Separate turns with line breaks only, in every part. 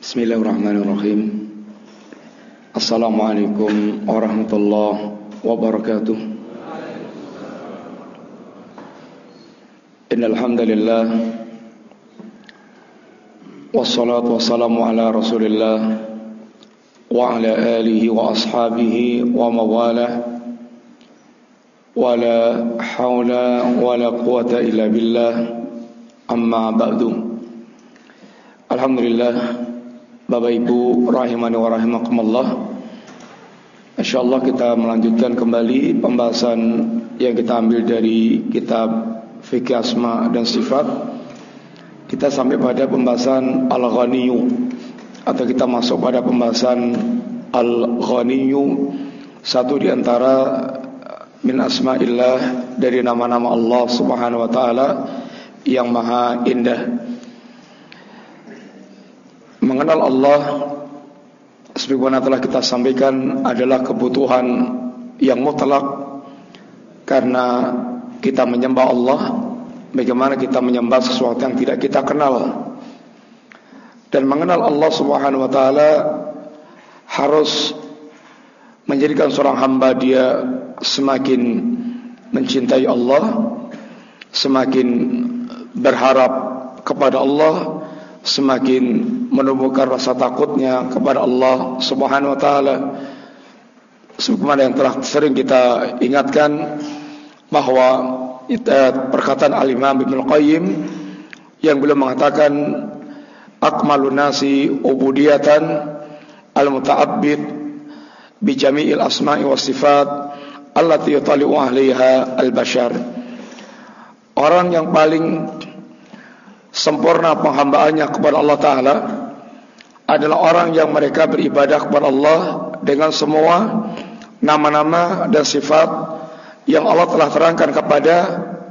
Bismillahirrahmanirrahim Assalamualaikum warahmatullahi wabarakatuh Innalhamdulillah Wassalatu wassalamu ala rasulillah Wa ala alihi wa ashabihi wa mawalah Wala hawla wala quwata illa billah Amma ba'du Alhamdulillah Bapak Ibu rahimani wa rahimakumullah. InsyaAllah kita melanjutkan kembali pembahasan yang kita ambil dari kitab Fikih Asma dan Sifat. Kita sampai pada pembahasan Al-Ghaniyu Atau kita masuk pada pembahasan Al-Ghaniyu Satu di antara Min asma'illah Dari nama-nama Allah subhanahu wa ta'ala Yang maha indah Mengenal Allah sebagaimana telah kita sampaikan adalah kebutuhan yang mutlak. Karena kita menyembah Allah bagaimana kita menyembah sesuatu yang tidak kita kenal. Dan mengenal Allah Subhanahu wa taala harus menjadikan seorang hamba dia semakin mencintai Allah semakin berharap kepada Allah semakin menumbuhkan rasa takutnya kepada Allah Subhanahu wa taala. Sebagaimana yang telah sering kita ingatkan bahwa perkataan Al-Imam Ibnu Qayyim yang beliau mengatakan akmalun nasi ubudiyatan al-muta'abbid bi jami'il asma'i was sifat allati yutali'u 'alaiha al-bashar. Orang yang paling sempurna penghambaannya kepada Allah Ta'ala adalah orang yang mereka beribadah kepada Allah dengan semua nama-nama dan sifat yang Allah telah terangkan kepada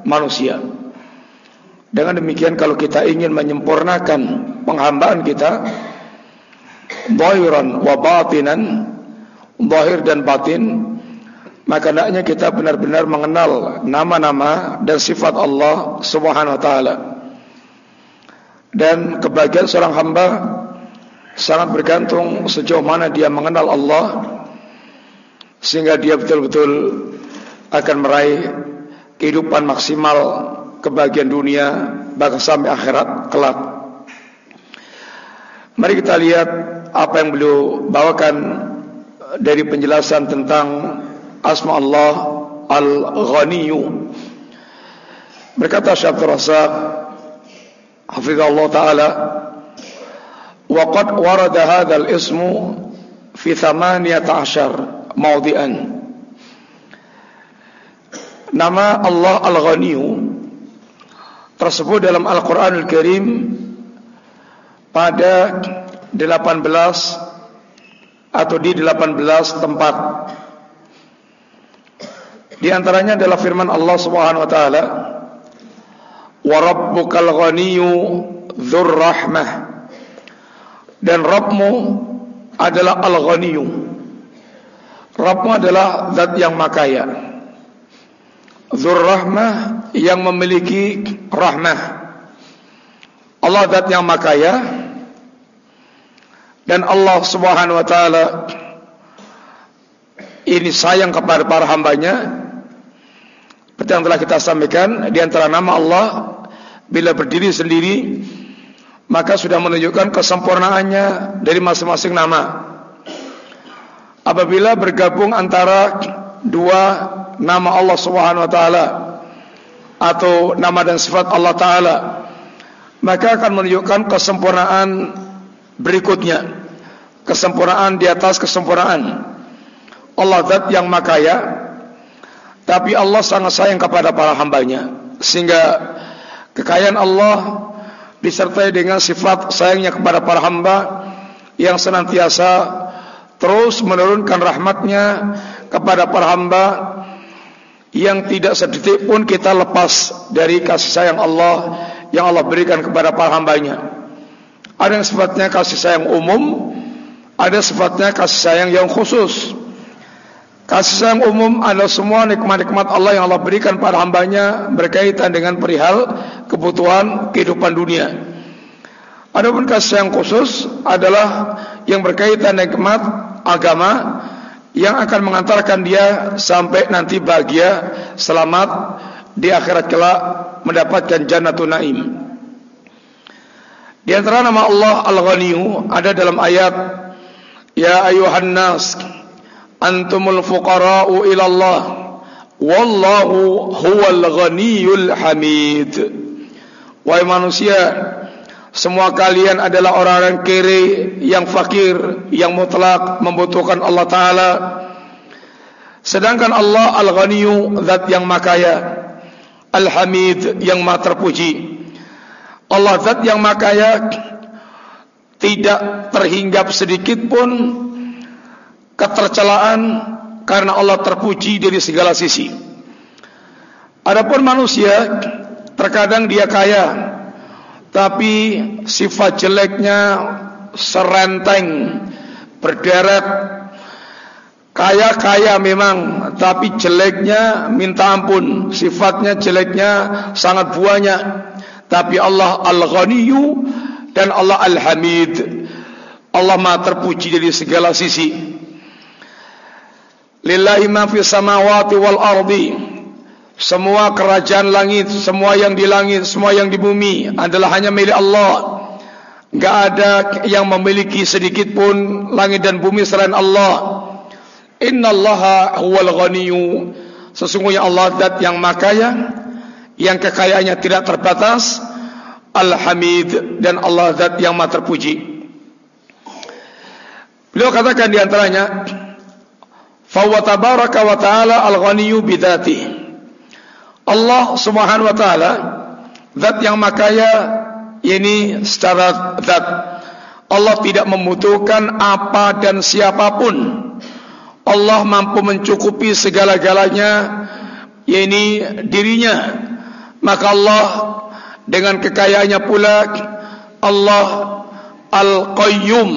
manusia. Dengan demikian kalau kita ingin menyempurnakan penghambaan kita zahiran wa batinan zahir dan batin maka hendaknya kita benar-benar mengenal nama-nama dan sifat Allah Subhanahu wa taala dan kebahagiaan seorang hamba sangat bergantung sejauh mana dia mengenal Allah sehingga dia betul-betul akan meraih kehidupan maksimal kebahagiaan dunia bahkan sampai akhirat kelak. Mari kita lihat apa yang beliau bawakan dari penjelasan tentang asma Allah Al-Ghaniyu. Berkata Syaikhul Rasak hafizallahu taala wa qad warada hadzal ismu fi 18 mawdi'an. Nama Allah Al-Ghaniyu tersebut dalam Al-Qur'anul Karim pada 18 atau di 18 tempat. Di antaranya adalah firman Allah Subhanahu wa taala wa rabbukal ghaniyyu dzur rahmah dan Rabbmu adalah al-ghaniyyu. Rabbmu adalah zat yang makaya dzur rahmah yang memiliki rahmah. Allah zat yang makaya dan Allah Subhanahu wa taala ini sayang kepada para hambanya. Seperti yang telah kita sampaikan di antara nama Allah bila berdiri sendiri maka sudah menunjukkan kesempurnaannya dari masing-masing nama. Apabila bergabung antara dua nama Allah Subhanahu wa taala atau nama dan sifat Allah taala maka akan menunjukkan kesempurnaan berikutnya. Kesempurnaan di atas kesempurnaan. Allah zat yang makaya tapi Allah sangat sayang kepada para hambanya sehingga Kekayaan Allah disertai dengan sifat sayangnya kepada para hamba yang senantiasa terus menurunkan rahmatnya kepada para hamba yang tidak sedetik pun kita lepas dari kasih sayang Allah yang Allah berikan kepada para hambanya. Ada yang sifatnya kasih sayang umum, ada sifatnya kasih sayang yang khusus. Kasih sayang umum adalah semua nikmat-nikmat Allah yang Allah berikan pada hambanya berkaitan dengan perihal kebutuhan kehidupan dunia. Adapun kasih yang khusus adalah yang berkaitan nikmat agama yang akan mengantarkan dia sampai nanti bahagia selamat di akhirat kelak mendapatkan jannatul naim. Di antara nama Allah Al-Ghaniyu ada dalam ayat Ya ayuhan nas antumul fuqara'u ila Allah wallahu huwal ghaniyul hamid. Wahai manusia, semua kalian adalah orang-orang kere yang fakir, yang mutlak membutuhkan Allah Taala. Sedangkan Allah Al-Ghaniyu, zat yang makaya, Al-Hamid yang maha terpuji. Allah zat yang makaya tidak terhinggap sedikit pun ketercelaan karena Allah terpuji dari segala sisi. Adapun manusia terkadang dia kaya tapi sifat jeleknya serenteng berderet kaya-kaya memang tapi jeleknya minta ampun. Sifatnya jeleknya sangat banyak. Tapi Allah Al-Ghaniyyu dan Allah Al-Hamid. Allah Maha terpuji dari segala sisi Lillahi ma fis samawati wal ardi semua kerajaan langit, semua yang di langit, semua yang di bumi adalah hanya milik Allah. Enggak ada yang memiliki sedikit pun langit dan bumi selain Allah. Innallaha huwal ghaniyyu. Sesungguhnya Allah zat yang makaya, yang kekayaannya tidak terbatas. Al-Hamid dan Allah zat yang maha terpuji. Beliau katakan di antaranya, "Fa wa ta'ala al-ghaniyyu bidzatihi." Allah Subhanahu wa taala zat yang makaya ini secara zat. Allah tidak membutuhkan apa dan siapapun. Allah mampu mencukupi segala-galanya ini dirinya. Maka Allah dengan kekayaannya pula Allah Al-Qayyum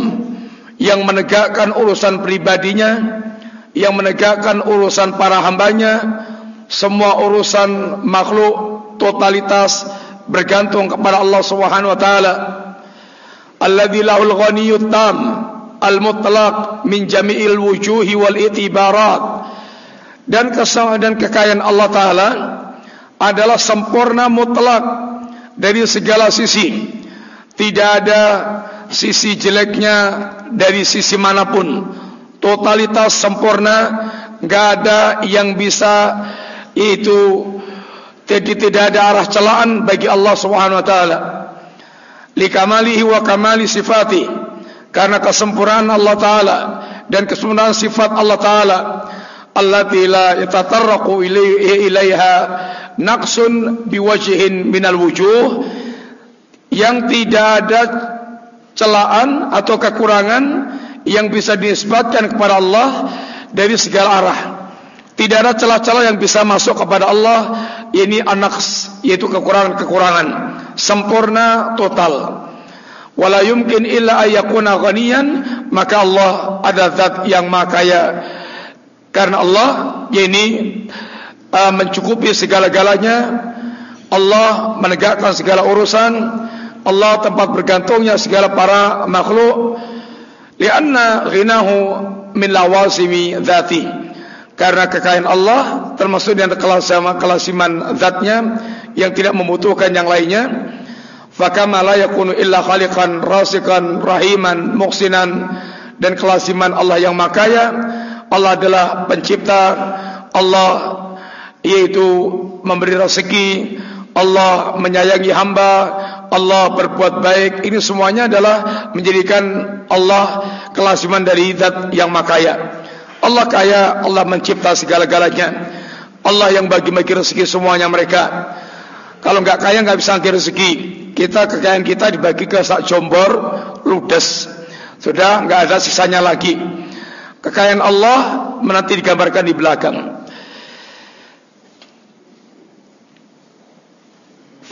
yang menegakkan urusan pribadinya yang menegakkan urusan para hambanya semua urusan makhluk totalitas bergantung kepada Allah Subhanahu wa taala. Alladzi lahul ghaniyyut tam al-mutlaq min jami'il wujuhi wal itibarat. Dan kesamaan dan kekayaan Allah taala adalah sempurna mutlak dari segala sisi. Tidak ada sisi jeleknya dari sisi manapun. Totalitas sempurna, enggak ada yang bisa itu jadi tidak ada arah celaan bagi Allah Subhanahu wa taala. Likamalihi wa kamali sifati. Karena kesempurnaan Allah taala dan kesempurnaan sifat Allah taala allati la yatatarraqu ilaiha naqsun biwajhin minal wujuh yang tidak ada celaan atau kekurangan yang bisa dinisbatkan kepada Allah dari segala arah. Tidak ada celah-celah yang bisa masuk kepada Allah. Ini anak Yaitu kekurangan-kekurangan. Sempurna total. Wala yumkin illa ayyakuna ghaniyan Maka Allah ada zat yang makaya Karena Allah Ini uh, mencukupi segala-galanya. Allah menegakkan segala urusan. Allah tempat bergantungnya segala para makhluk Lianna ghinahu min lawasimi dhati. Karena kekayaan Allah termasuk antara kelasiman zatnya yang tidak membutuhkan yang lainnya fakama la yakunu illa khaliqan rasikan rahiman muhsinan dan kelasiman Allah yang makaya Allah adalah pencipta Allah yaitu memberi rezeki Allah menyayangi hamba Allah berbuat baik ini semuanya adalah menjadikan Allah kelasiman dari zat yang makaya Allah kaya, Allah mencipta segala-galanya. Allah yang bagi-bagi rezeki semuanya mereka. Kalau enggak kaya enggak bisa bagi rezeki. Kita kekayaan kita dibagi ke sak jombor, ludes. Sudah enggak ada sisanya lagi. Kekayaan Allah menanti digambarkan di belakang.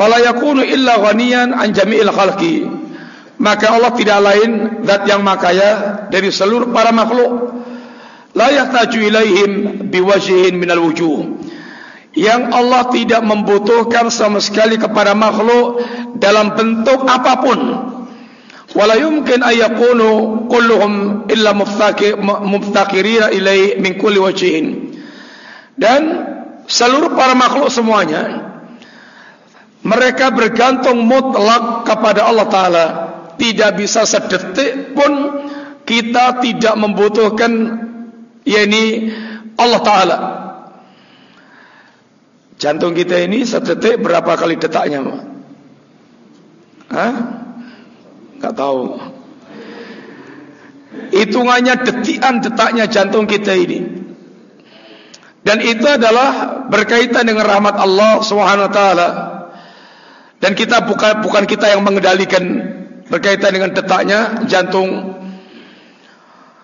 Fala yakunu illa ghaniyan an jami'il khalqi. Maka Allah tidak lain zat yang makaya dari seluruh para makhluk. La yahtaju ilaihim biwajhin minal wujuh. Yang Allah tidak membutuhkan sama sekali kepada makhluk dalam bentuk apapun. Wala yumkin ayakunu kulluhum illa muftaqirina ilai min kulli wajhin dan seluruh para makhluk semuanya mereka bergantung mutlak kepada Allah taala tidak bisa sedetik pun kita tidak membutuhkan yakni Allah taala jantung kita ini sedetik berapa kali detaknya Hah? Tak tahu. Hitungannya detikan detaknya jantung kita ini. Dan itu adalah berkaitan dengan rahmat Allah Subhanahu wa taala. Dan kita bukan bukan kita yang mengendalikan berkaitan dengan detaknya jantung.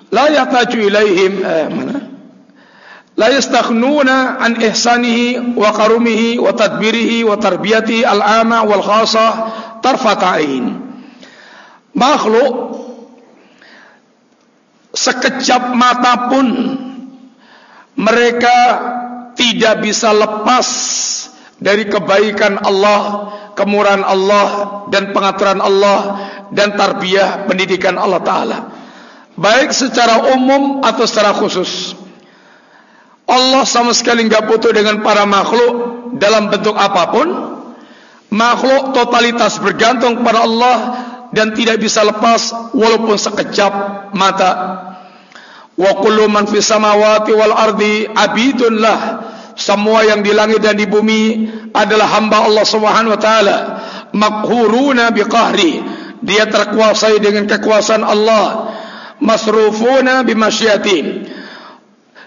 La yataju ilaihim eh, mana? La yastakhnuna an ihsanihi wa karumihi wa tadbirihi wa tarbiyati al-ama wal khasa tarfata'in makhluk sekejap mata pun mereka tidak bisa lepas dari kebaikan Allah, kemurahan Allah dan pengaturan Allah dan tarbiyah pendidikan Allah taala. Baik secara umum atau secara khusus. Allah sama sekali enggak butuh dengan para makhluk dalam bentuk apa pun. Makhluk totalitas bergantung kepada Allah dan tidak bisa lepas walaupun sekejap mata. Wa kullu man fis samawati wal ardi abidun lah. Semua yang di langit dan di bumi adalah hamba Allah Subhanahu wa taala. Maqhuruna biqahri. Dia terkuasai dengan kekuasaan Allah. Masrufuna bimasyiati.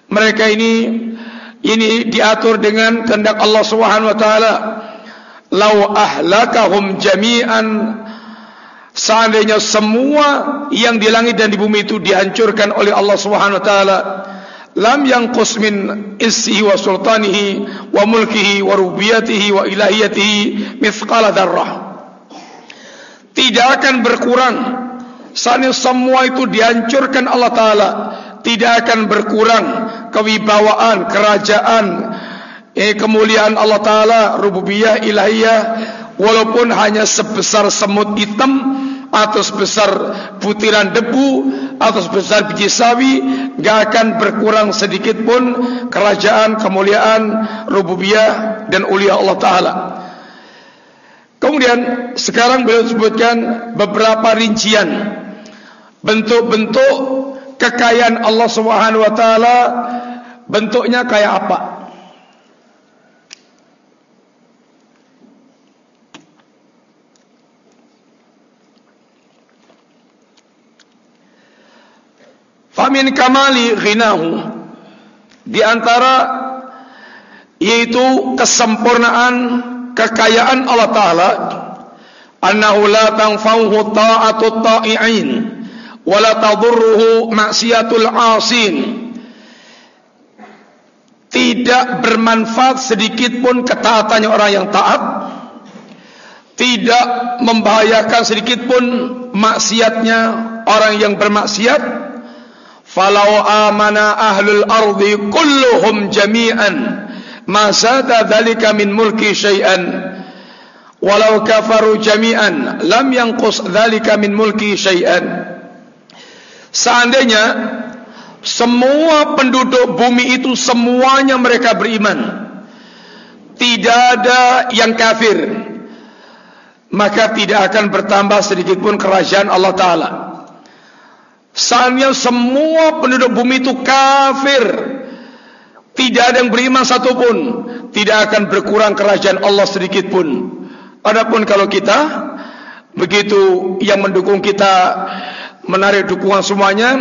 Mereka ini ini diatur dengan kehendak Allah Subhanahu wa taala. Lau ahlakahum jami'an Seandainya semua yang di langit dan di bumi itu dihancurkan oleh Allah Subhanahu wa taala, lam yanqus min issihi wa sultanihi wa mulkihi wa rububiyatihi wa ilahiyatihi mithqala dzarrah. Tidak akan berkurang. Seandainya semua itu dihancurkan Allah taala, tidak akan berkurang kewibawaan kerajaan eh, kemuliaan Allah taala, rububiyah, ilahiyah. Walaupun hanya sebesar semut hitam atau sebesar butiran debu atau sebesar biji sawi gak akan berkurang sedikit pun kerajaan kemuliaan rububiyah dan ulia Allah taala. Kemudian sekarang beliau sebutkan beberapa rincian. Bentuk-bentuk kekayaan Allah Subhanahu wa taala bentuknya kayak apa Famin kamali ghinahu. Di antara yaitu kesempurnaan kekayaan Allah taala annahu la tanfa'uhu ta'atu ta'i'in wa la tadurruhu maksiatul 'asin. Tidak bermanfaat sedikit pun ketaatannya orang yang taat. Tidak membahayakan sedikit pun maksiatnya orang yang bermaksiat falau amana ahlul ardi kulluhum jami'an ma zada dhalika min mulki syai'an. Walau kafaru jami'an lam yanqus dhalika min mulki syai'an. Seandainya semua penduduk bumi itu semuanya mereka beriman. Tidak ada yang kafir maka tidak akan bertambah sedikit pun kerajaan Allah taala Seandainya semua penduduk bumi itu kafir. Tidak ada yang beriman satupun. Tidak akan berkurang kerajaan Allah sedikit pun. Adapun kalau kita Begitu yang mendukung kita Menarik dukungan semuanya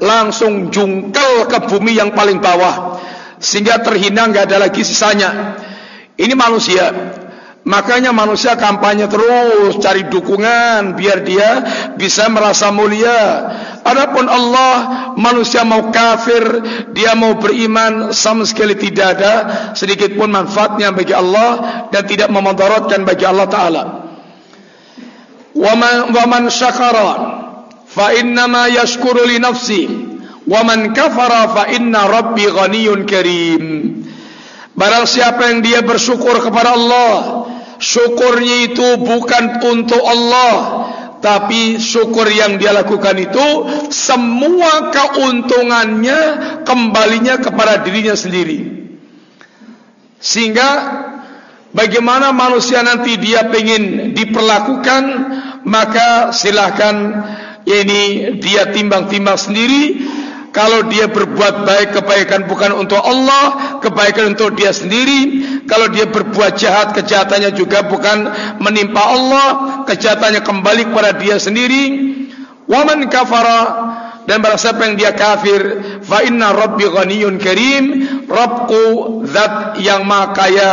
Langsung jungkel ke bumi yang paling bawah. Sehingga terhina nggak ada lagi sisanya. Ini manusia Makanya manusia kampanye terus cari dukungan biar dia bisa merasa mulia. Adapun Allah manusia mau kafir, dia mau beriman sama sekali tidak ada sedikit pun manfaatnya bagi Allah dan tidak memudaratkan bagi Allah taala. Wa man syakara fa inna ma yashkuru li nafsi wa man kafara fa inna rabbi ghaniyyun karim. Barang siapa yang dia bersyukur kepada Allah, syukurnya itu bukan untuk Allah tapi syukur yang dia lakukan itu semua keuntungannya kembalinya kepada dirinya sendiri. Sehingga bagaimana manusia nanti dia ingin diperlakukan maka silahkan ini dia timbang-timbang sendiri kalau dia berbuat baik kebaikan bukan untuk Allah kebaikan untuk dia sendiri. Kalau dia berbuat jahat kejahatannya juga bukan menimpa Allah kejahatannya kembali kepada dia sendiri. Waman kafara dan barang siapa yang dia kafir fa inna rabbi ghaniyun karim Rabbku zat yang maha kaya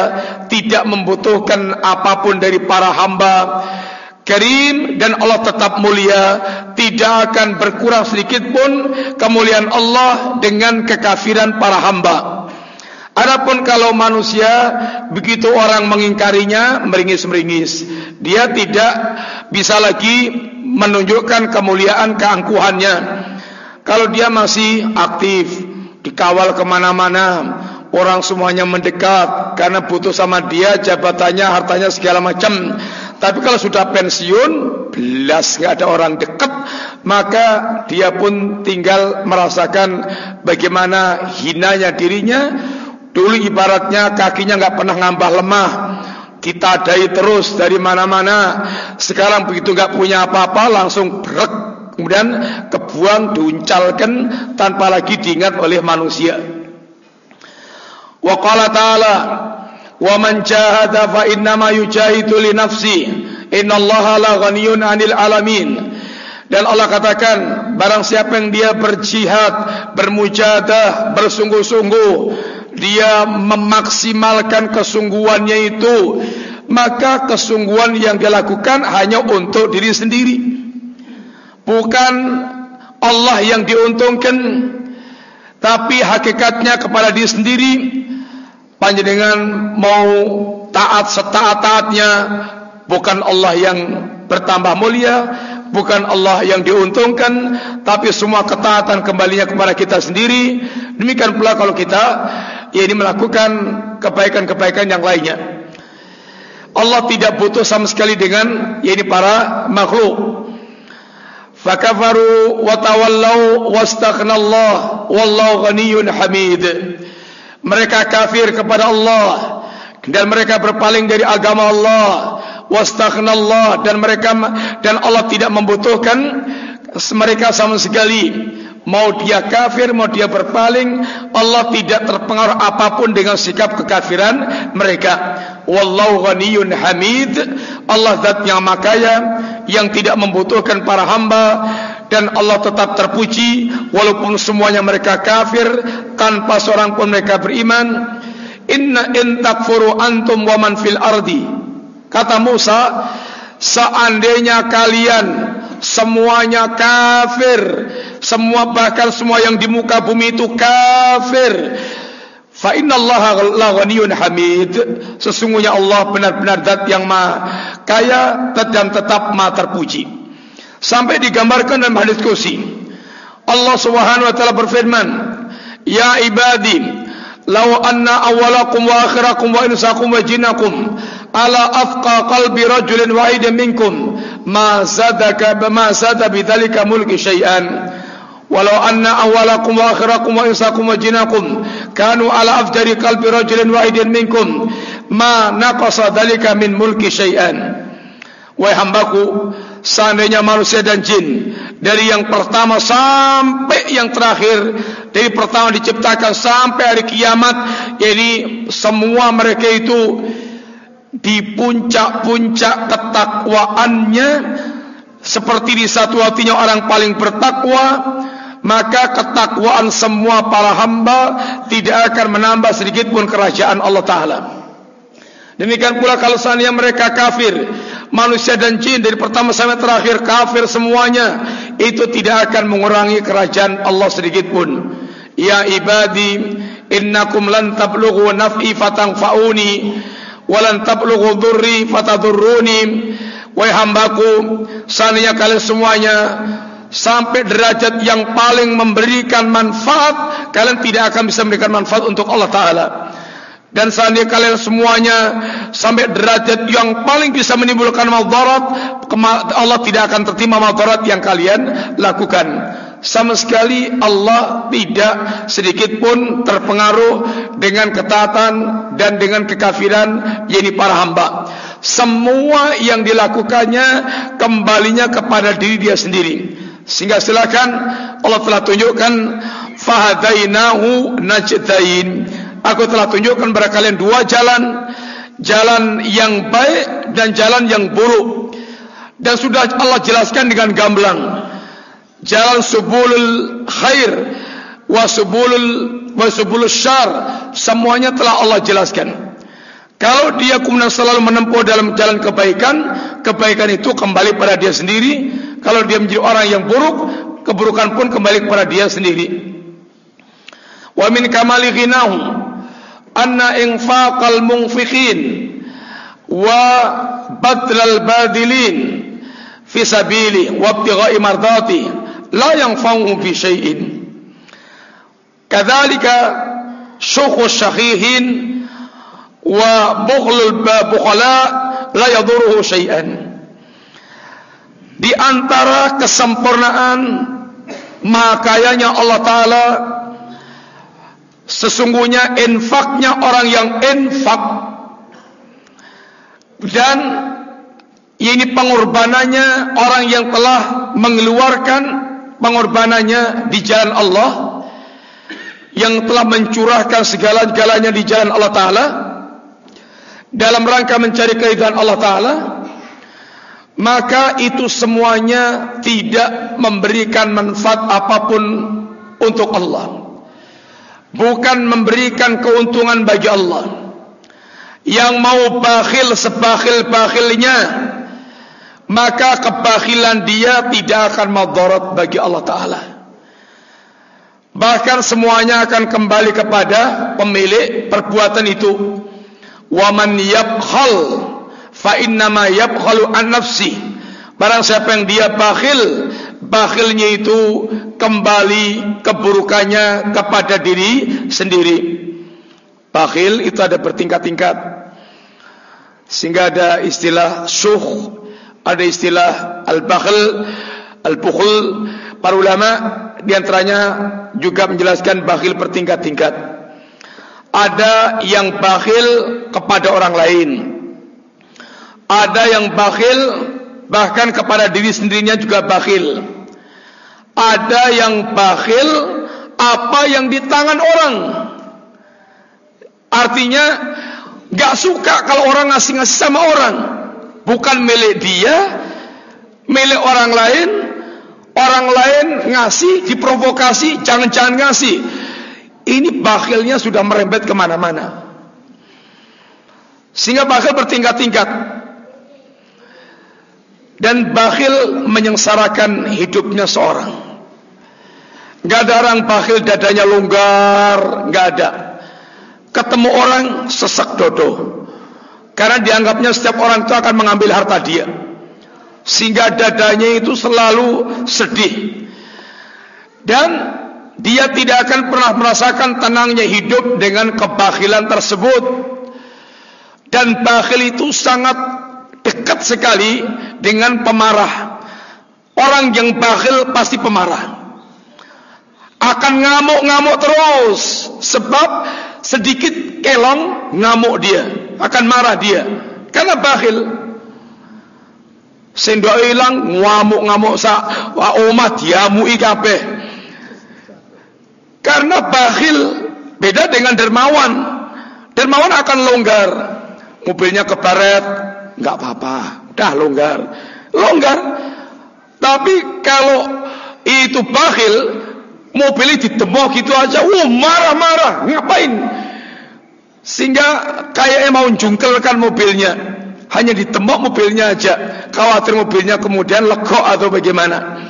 tidak membutuhkan apa pun dari para hamba Karim dan Allah tetap mulia tidak akan berkurang sedikit pun kemuliaan Allah dengan kekafiran para hamba. Adapun kalau manusia begitu orang mengingkarinya meringis-meringis, dia tidak bisa lagi menunjukkan kemuliaan keangkuhannya. Kalau dia masih aktif, dikawal ke mana-mana, orang semuanya mendekat karena butuh sama dia jabatannya, hartanya segala macam. Tapi kalau sudah pensiun, belas nggak ada orang dekat, maka dia pun tinggal merasakan bagaimana hinanya dirinya. Dulu ibaratnya kakinya nggak pernah ngambah lemah, kita dai terus dari mana-mana. Sekarang begitu nggak punya apa-apa, langsung brek, kemudian kebuang, diuncalkan tanpa lagi diingat oleh manusia. Wa qala ta'ala wa man jahada fa inna ma yujahidu li nafsi innallaha la ghaniyun 'anil alamin dan Allah katakan barang siapa yang dia berjihad bermujahadah bersungguh-sungguh dia memaksimalkan kesungguhannya itu maka kesungguhan yang dia lakukan hanya untuk diri sendiri. Bukan Allah yang diuntungkan tapi hakikatnya kepada diri sendiri panjenengan mau taat setaat-taatnya bukan Allah yang bertambah mulia bukan Allah yang diuntungkan tapi semua ketaatan kembalinya kepada kita sendiri. Demikian pula kalau kita ya ini melakukan kebaikan-kebaikan yang lainnya. Allah tidak butuh sama sekali dengan ya ini para makhluk. Fakafaru wa tawallau wastaghna wallahu ghaniyyun hamid mereka kafir kepada Allah. Dan mereka berpaling dari agama Allah. Wastaghna dan mereka dan Allah tidak membutuhkan mereka sama sekali mau dia kafir mau dia berpaling Allah tidak terpengaruh apa pun dengan sikap kekafiran mereka. Wallahu ghaniyun hamid. Allah zat yang makaya yang tidak membutuhkan para hamba dan Allah tetap terpuji walaupun semuanya mereka kafir tanpa seorang pun mereka beriman. Inna in takfuru antum wa man fil ardi. Kata Musa seandainya kalian semuanya kafir. Semua bahkan semua yang di muka bumi itu kafir. Fa innallaha la ghaniyun hamid. Sesungguhnya Allah benar-benar zat yang maha kaya dan tetap maha terpuji. Sampai digambarkan dalam hadis kursi. Allah Subhanahu wa taala berfirman ya ibadi law anna awwalakum wa akhirakum wa insakum wa jinnakum ala afqa qalbi rajulin wahidin minkum ma zadaka ma zada bidzalika mulki syai'an walau anna awwalakum wa akhirakum wa insakum wa jinnakum kanu ala afjari qalbi rajulin wahidin minkum ma naqasa dzalika min mulki syai'an wahai hambaku seandainya manusia dan jin dari yang pertama sampai yang terakhir dari pertama diciptakan sampai hari kiamat jadi semua mereka itu di puncak-puncak ketakwaannya seperti di satu hatinya orang paling bertakwa maka ketakwaan semua para hamba tidak akan menambah sedikit pun kerajaan Allah Ta'ala demikian pula kalau seandainya mereka kafir manusia dan jin dari pertama sampai terakhir kafir semuanya itu tidak akan mengurangi kerajaan Allah sedikit pun. Ya ibadi innakum lan tablughu naf'i fatanfa'uni wa lan tablughu dhurri fatadurruni wahai hambaku seandainya kalian semuanya sampai derajat yang paling memberikan manfaat kalian tidak akan bisa memberikan manfaat untuk Allah taala dan seandainya kalian semuanya sampai derajat yang paling bisa menimbulkan madarat Allah tidak akan tertima madarat yang kalian lakukan. Sama sekali Allah tidak sedikit pun terpengaruh dengan ketaatan dan dengan kekafiran yakni para hamba. Semua yang dilakukannya kembalinya kepada diri dia sendiri. Sehingga silakan Allah telah tunjukkan fahadainahu najdain Aku telah tunjukkan kepada kalian dua jalan. Jalan yang baik dan jalan yang buruk. Dan sudah Allah jelaskan dengan gamblang. Jalan subulul khair Wa subulul, wa subulul syar. Semuanya telah Allah jelaskan. Kalau dia kemudian selalu menempuh dalam jalan kebaikan Kebaikan itu kembali pada dia sendiri. Kalau dia menjadi orang yang buruk Keburukan pun kembali kepada dia sendiri. Wa min kamali anna infaqal munfiqin wa badlal badilin fi sabili wa ibtigha'i mardati la yanfa'u fi syai'in kadzalika syukhu syakhihin wa bughlul bukhala la yaduruhu syai'an di antara kesempurnaan makayanya Allah taala Sesungguhnya infaknya orang yang infak dan ini pengorbanannya orang yang telah mengeluarkan pengorbanannya di jalan Allah yang telah mencurahkan segala-galanya di jalan Allah Taala dalam rangka mencari keridhaan Allah Taala maka itu semuanya tidak memberikan manfaat apapun untuk Allah bukan memberikan keuntungan bagi Allah. Yang mau bakhil sebakhil-bakhilnya maka kebakhilan dia tidak akan madarat bagi Allah Ta'ala. Bahkan semuanya akan kembali kepada pemilik perbuatan itu. Wa man yabkhal fa innama yabkhalu an nafsi. Barang siapa yang dia bakhil bakhilnya itu kembali keburukannya kepada diri sendiri. Bakhil itu ada bertingkat-tingkat. Sehingga ada istilah syuh, ada istilah al-bakhl, al-bukhl. Para ulama di antaranya juga menjelaskan bakhil bertingkat-tingkat. Ada yang bakhil kepada orang lain. Ada yang bakhil bahkan kepada diri sendirinya juga bakhil. Ada yang bakhil apa yang di tangan orang. Artinya gak suka kalau orang ngasih-ngasih sama orang. Bukan milik dia, milik orang lain. Orang lain ngasih, diprovokasi, jangan-jangan ngasih. Ini bakhilnya sudah merembet ke mana-mana. Sehingga bakhil bertingkat-tingkat dan bakhil menyengsarakan hidupnya seorang. Gak ada orang bakhil dadanya longgar, gak ada. Ketemu orang sesak dodo. Karena dianggapnya setiap orang itu akan mengambil harta dia. Sehingga dadanya itu selalu sedih. Dan dia tidak akan pernah merasakan tenangnya hidup dengan kebakhilan tersebut. Dan bakhil itu sangat dekat sekali dengan pemarah. Orang yang bakhil pasti pemarah. Akan ngamuk-ngamuk terus. Sebab sedikit kelong ngamuk dia. Akan marah dia. Karena bakhil. Sendok hilang ngamuk-ngamuk sa wa umat diamui kabeh. Karena bakhil beda dengan dermawan. Dermawan akan longgar. Mobilnya kebaret, nggak apa-apa, dah longgar, longgar. Tapi kalau itu bakhil, mobilnya ditembok gitu aja, wah marah-marah, ngapain? Sehingga kayaknya mau jungkelkan mobilnya, hanya ditembok mobilnya aja, khawatir mobilnya kemudian lego atau bagaimana.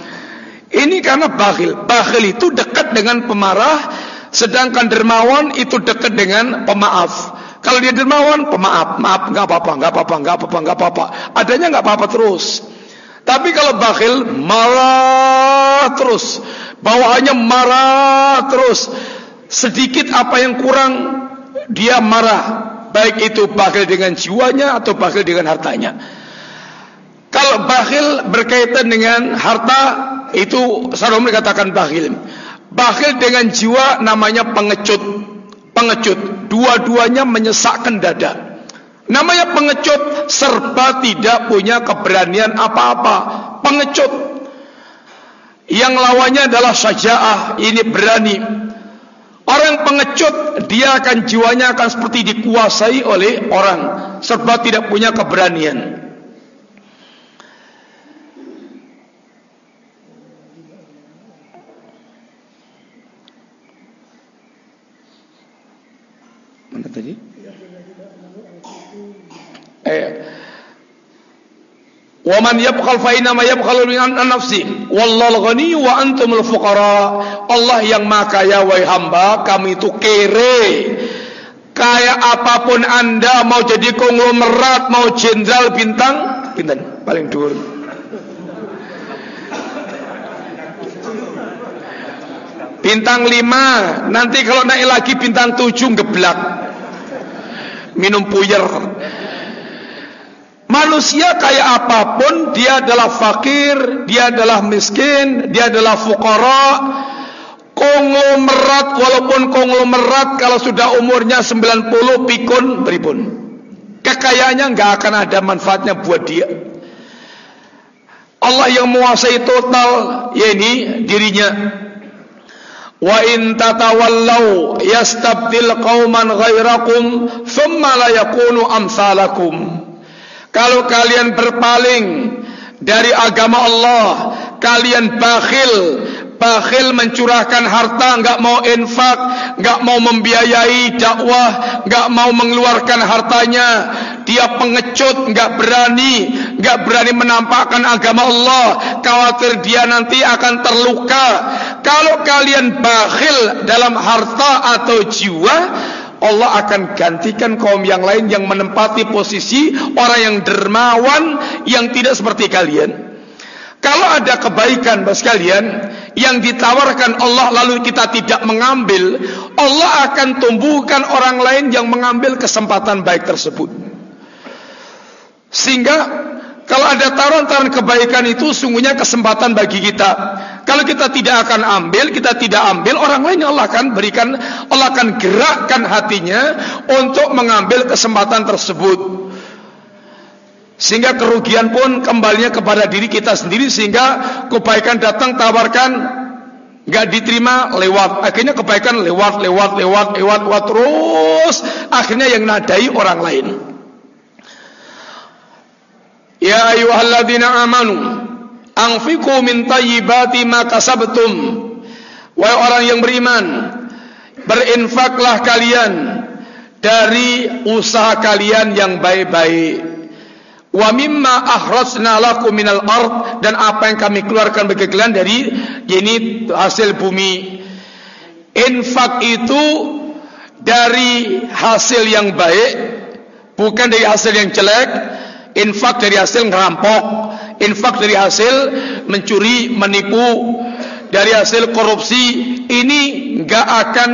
Ini karena bakhil, bakhil itu dekat dengan pemarah, sedangkan dermawan itu dekat dengan pemaaf. Kalau dia dermawan, pemaaf, maaf, nggak apa-apa, nggak apa-apa, nggak apa-apa, nggak apa-apa. Adanya nggak apa-apa terus. Tapi kalau bakhil marah terus, bawaannya marah terus. Sedikit apa yang kurang dia marah baik itu bakhil dengan jiwanya atau bakhil dengan hartanya kalau bakhil berkaitan dengan harta itu Sarumi katakan bakhil bakhil dengan jiwa namanya pengecut pengecut. Dua-duanya menyesakkan dada. Namanya pengecut serba tidak punya keberanian apa-apa. Pengecut. Yang lawannya adalah syaja'ah ini berani. Orang pengecut dia akan jiwanya akan seperti dikuasai oleh orang. Serba tidak punya keberanian. Wa man yabkhal fa inna ma yabkhalu min nafsi. Wallahu ghani wa antumul fuqara. Allah yang maha kaya wahai hamba, kami itu kere. Kaya apa pun Anda mau jadi konglomerat, mau jenderal bintang, bintang paling dhuwur. Bintang lima, nanti kalau naik lagi bintang tujuh geblak. Minum puyer. Manusia kaya apapun dia adalah fakir, dia adalah miskin, dia adalah fukara. Konglomerat walaupun konglomerat kalau sudah umurnya 90 pikun beribun. Kekayaannya enggak akan ada manfaatnya buat dia. Allah yang menguasai total yakni dirinya. Wa in tatawallau yastabdil qauman ghairakum thumma la yakunu amsalakum. Kalau kalian berpaling dari agama Allah, kalian bakhil, bakhil mencurahkan harta, enggak mau infak, enggak mau membiayai dakwah, enggak mau mengeluarkan hartanya, dia pengecut, enggak berani, enggak berani menampakkan agama Allah, khawatir dia nanti akan terluka. Kalau kalian bakhil dalam harta atau jiwa, Allah akan gantikan kaum yang lain yang menempati posisi orang yang dermawan yang tidak seperti kalian. Kalau ada kebaikan bos kalian yang ditawarkan Allah lalu kita tidak mengambil, Allah akan tumbuhkan orang lain yang mengambil kesempatan baik tersebut. Sehingga kalau ada tawaran-tawaran kebaikan itu sungguhnya kesempatan bagi kita. Kalau kita tidak akan ambil, kita tidak ambil, orang lain Allah akan berikan, Allah akan gerakkan hatinya untuk mengambil kesempatan tersebut. Sehingga kerugian pun kembalinya kepada diri kita sendiri sehingga kebaikan datang tawarkan enggak diterima lewat. Akhirnya kebaikan lewat lewat lewat lewat lewat terus akhirnya yang nadai orang lain. Ya ayyuhalladzina amanu anfiqu min tayyibati ma kasabtum. Wahai orang yang beriman, berinfaklah kalian dari usaha kalian yang baik-baik. Wa mimma akhrajna lakum minal ard dan apa yang kami keluarkan bagi kalian dari ini hasil bumi. Infak itu dari hasil yang baik, bukan dari hasil yang jelek infak dari hasil ngerampok, infak dari hasil mencuri, menipu, dari hasil korupsi ini enggak akan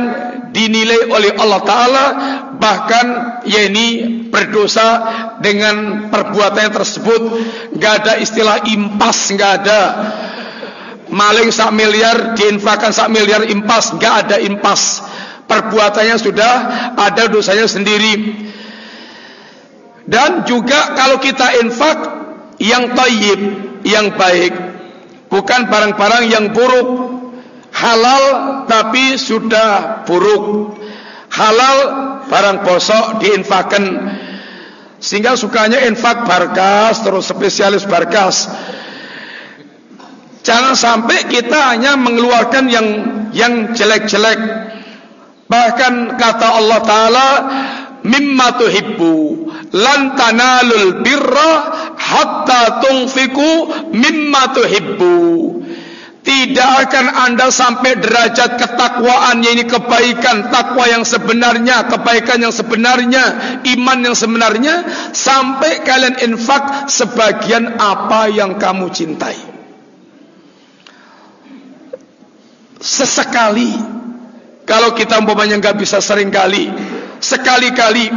dinilai oleh Allah Taala bahkan ya ini berdosa dengan perbuatan tersebut. Enggak ada istilah impas enggak ada. Maling sak miliar diinfakkan sak miliar impas enggak ada impas. Perbuatannya sudah ada dosanya sendiri. Dan juga kalau kita infak yang tayyib, yang baik, bukan barang-barang yang buruk, halal tapi sudah buruk. Halal barang bosok diinfakkan sehingga sukanya infak barkas terus spesialis barkas. Jangan sampai kita hanya mengeluarkan yang yang jelek-jelek. Bahkan kata Allah Taala, "Mimma tuhibbu." lan tanalul birra hatta tunfiku mimma tuhibbu tidak akan anda sampai derajat ketakwaan ini kebaikan takwa yang sebenarnya kebaikan yang sebenarnya iman yang sebenarnya sampai kalian infak sebagian apa yang kamu cintai sesekali kalau kita umpamanya nggak bisa sering kali sekali-kali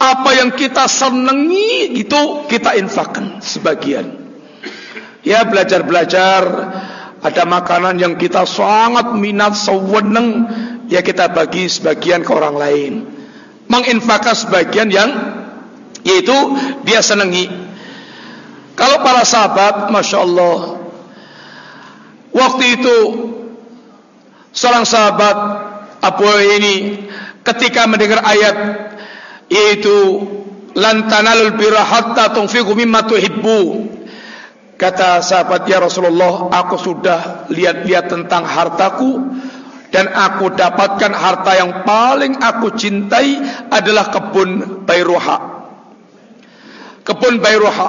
apa yang kita senangi itu kita infakkan sebagian. Ya belajar-belajar ada makanan yang kita sangat minat seweneng ya kita bagi sebagian ke orang lain. Menginfakkan sebagian yang yaitu dia senangi. Kalau para sahabat, masya Allah, waktu itu seorang sahabat Abu ini ketika mendengar ayat yaitu lantanalul birra hatta tunfiqu mimma tuhibbu. Kata sahabat ya Rasulullah aku sudah lihat-lihat tentang hartaku dan aku dapatkan harta yang paling aku cintai adalah kebun Bayruha kebun Bayruha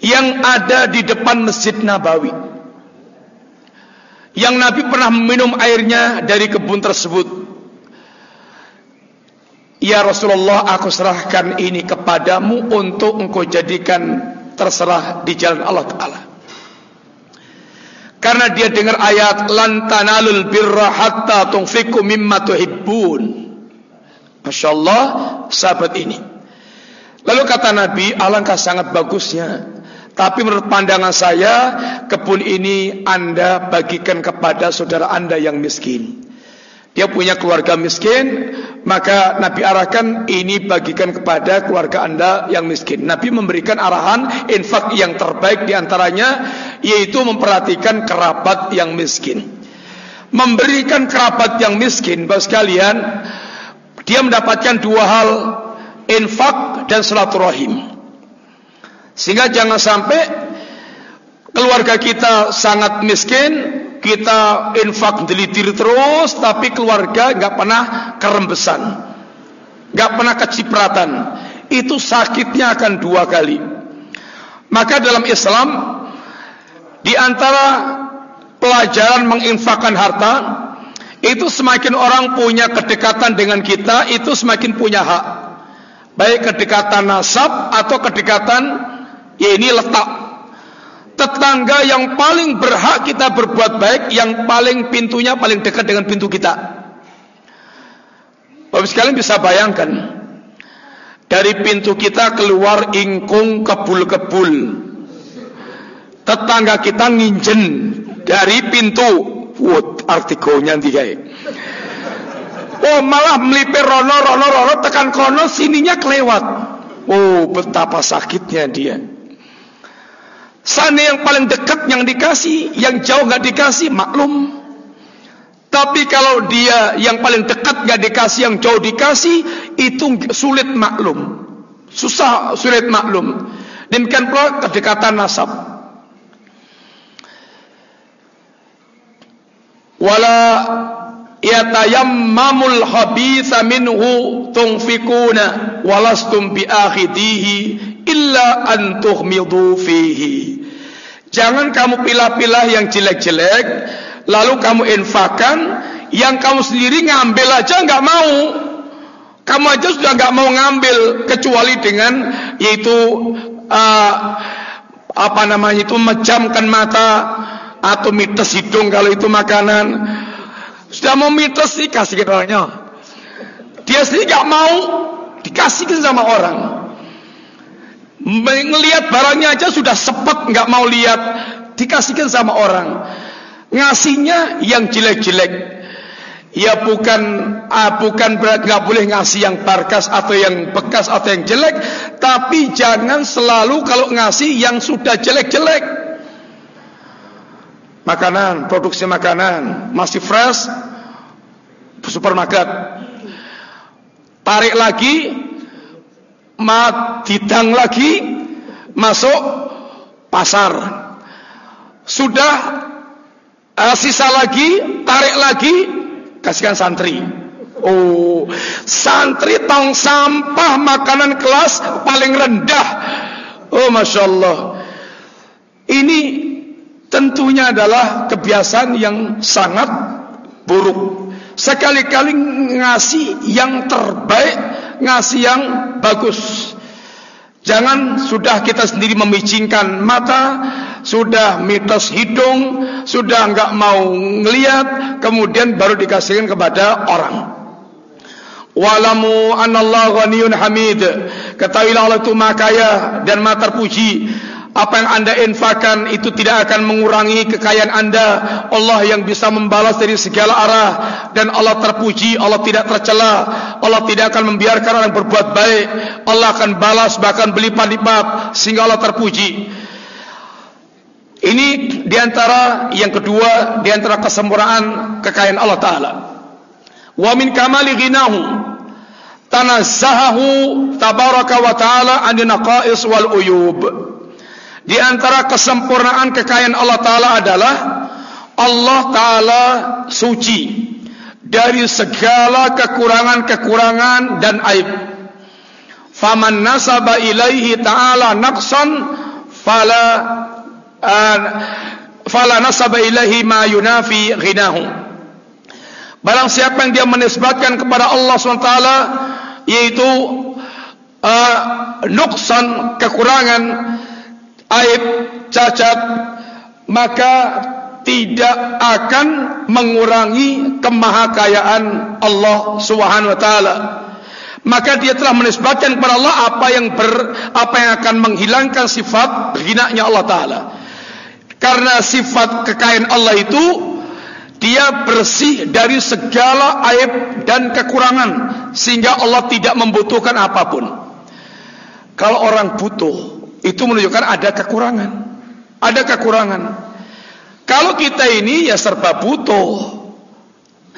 yang ada di depan Masjid Nabawi yang Nabi pernah minum airnya dari kebun tersebut. Ya Rasulullah aku serahkan ini kepadamu untuk engkau jadikan terserah di jalan Allah Ta'ala. Karena dia dengar ayat Lantanalul birra hatta tungfiku mimma tuhibbun. Masya Allah sahabat ini. Lalu kata Nabi alangkah sangat bagusnya Tapi menurut pandangan saya Kebun ini anda bagikan kepada saudara anda yang miskin dia punya keluarga miskin, maka Nabi arahkan ini bagikan kepada keluarga anda yang miskin. Nabi memberikan arahan infak yang terbaik di antaranya, yaitu memperhatikan kerabat yang miskin. Memberikan kerabat yang miskin, bos kalian, dia mendapatkan dua hal, infak dan silaturahim. Sehingga jangan sampai keluarga kita sangat miskin, kita infak delitir terus tapi keluarga nggak pernah kerembesan nggak pernah kecipratan. Itu sakitnya akan dua kali. Maka dalam Islam di antara pelajaran menginfakkan harta itu semakin orang punya kedekatan dengan kita itu semakin punya hak. Baik kedekatan nasab atau kedekatan ya ini letak. Tetangga yang paling berhak kita berbuat baik yang paling pintunya paling dekat dengan pintu kita. Bapak sekalian bisa bayangkan dari pintu kita keluar ingkung kebul-kebul. Tetangga kita nginjen dari pintu. Wut artikonya kayak oh malah melipir rono rono rono tekan kono sininya kelewat. Oh betapa sakitnya dia Sana yang paling dekat yang dikasih, yang jauh nggak dikasih, maklum. Tapi kalau dia yang paling dekat nggak dikasih, yang jauh dikasih, itu sulit maklum, susah sulit maklum. Demikian pula kedekatan nasab. Wala yatayammamul habitha minhu tunfikuna walastum bi akhidihi illa an tuhmidu fihi jangan kamu pilah-pilah yang jelek-jelek lalu kamu infakkan yang kamu sendiri ngambil aja nggak mau. Kamu aja sudah nggak mau ngambil kecuali dengan yaitu uh, apa namanya itu mejamkan mata atau mites hidung kalau itu makanan. Sudah mau mites sih kasih ke orangnya. Dia sendiri nggak mau dikasihkan sama orang Melihat barangnya aja sudah sepet nggak mau lihat, dikasihkan sama orang. Ngasihnya yang jelek-jelek. Ya bukan ah, bukan berat nggak boleh ngasih yang barkas atau yang bekas atau yang jelek, tapi jangan selalu kalau ngasih yang sudah jelek-jelek. Makanan, produksi makanan masih fresh, supermarket. Tarik lagi, matidang lagi masuk pasar. Sudah uh, sisa lagi tarik lagi kasihkan santri. Oh santri tong sampah makanan kelas paling rendah. Oh masya Allah. Ini tentunya adalah kebiasaan yang sangat buruk sekali-kali ngasih yang terbaik ngasih yang bagus. Jangan sudah kita sendiri memicingkan mata, sudah mitos hidung, sudah enggak mau ngelihat, kemudian baru dikasihkan kepada orang. Walamu anallahu ghaniyun hamid. Ketahuilah Allah itu Maha Kaya dan Maha terpuji. Apa yang anda infakkan itu tidak akan mengurangi kekayaan anda. Allah yang bisa membalas dari segala arah dan Allah terpuji, Allah tidak tercela. Allah tidak akan membiarkan orang berbuat baik. Allah akan balas bahkan berlipat-lipat sehingga Allah terpuji. Ini diantara yang kedua diantara kesempurnaan kekayaan Allah Taala. Wa min kamali ghinahu tanazzahahu tabaraka wa taala an naqais wal uyub. Di antara kesempurnaan kekayaan Allah Ta'ala adalah Allah Ta'ala suci dari segala kekurangan-kekurangan dan aib. Faman nasaba ilaihi ta'ala naqsan fala uh, fala nasaba ilaihi ma yunafi ghinahu. Barang siapa yang dia menisbatkan kepada Allah SWT yaitu uh, nuksan kekurangan aib, cacat, maka tidak akan mengurangi kemahakayaan Allah Subhanahu wa taala. Maka dia telah menisbatkan kepada Allah apa yang ber, apa yang akan menghilangkan sifat ghina-nya Allah taala. Karena sifat kekayaan Allah itu dia bersih dari segala aib dan kekurangan sehingga Allah tidak membutuhkan apa pun. Kalau orang butuh itu menunjukkan ada kekurangan. Ada kekurangan. Kalau kita ini ya serba butuh.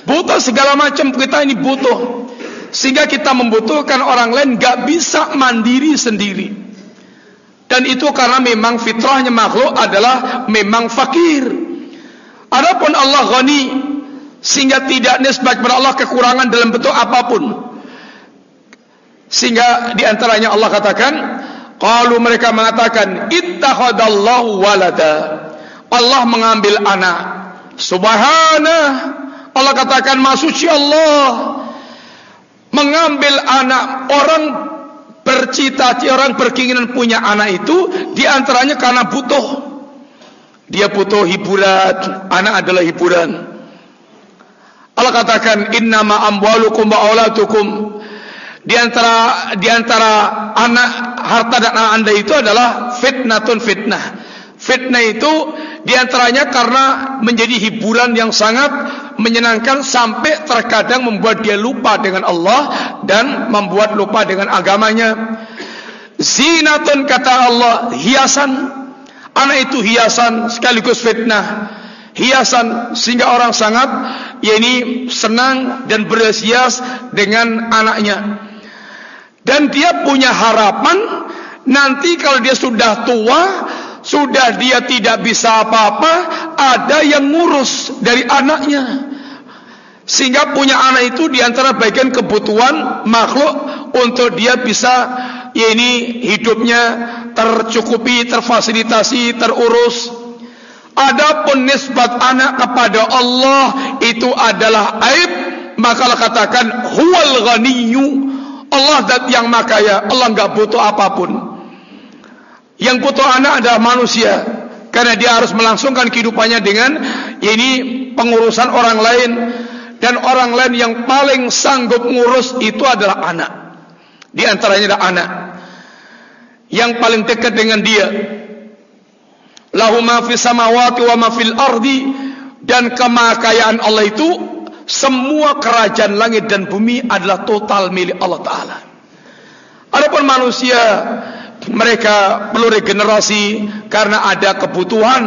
Butuh segala macam kita ini butuh. Sehingga kita membutuhkan orang lain gak bisa mandiri sendiri. Dan itu karena memang fitrahnya makhluk adalah memang fakir. Adapun Allah ghani sehingga tidak nisbat kepada Allah kekurangan dalam bentuk apa pun. Sehingga di antaranya Allah katakan Qalu mereka mengatakan ittakhadallahu walada. Allah mengambil anak. Subhanah. Allah katakan masuci Allah mengambil anak orang bercita-cita orang berkeinginan punya anak itu di antaranya karena butuh. Dia butuh hiburan, anak adalah hiburan. Allah katakan innama amwalukum wa auladukum di antara di antara anak harta dan anak anda itu adalah fitnatun fitnah. Fitnah itu di antaranya karena menjadi hiburan yang sangat menyenangkan sampai terkadang membuat dia lupa dengan Allah dan membuat lupa dengan agamanya. Zinatun kata Allah hiasan. Anak itu hiasan sekaligus fitnah. Hiasan sehingga orang sangat ya ini senang dan berhias dengan anaknya dan dia punya harapan nanti kalau dia sudah tua sudah dia tidak bisa apa-apa ada yang ngurus dari anaknya. Sehingga punya anak itu di antara bagian kebutuhan makhluk untuk dia bisa ya ini hidupnya tercukupi terfasilitasi terurus. Adapun nisbat anak kepada Allah itu adalah aib maka katakan huwal ghaniyyu Allah dat yang makaya, Allah enggak butuh apa pun. Yang butuh anak adalah manusia karena dia harus melangsungkan kehidupannya dengan ini pengurusan orang lain dan orang lain yang paling sanggup ngurus itu adalah anak. Di antaranya adalah anak yang paling dekat dengan dia. Lahu ma fis samawati wa ma fil ardi dan kemakayaan Allah itu semua kerajaan langit dan bumi adalah total milik Allah Ta'ala. Adapun manusia, mereka perlu regenerasi karena ada kebutuhan.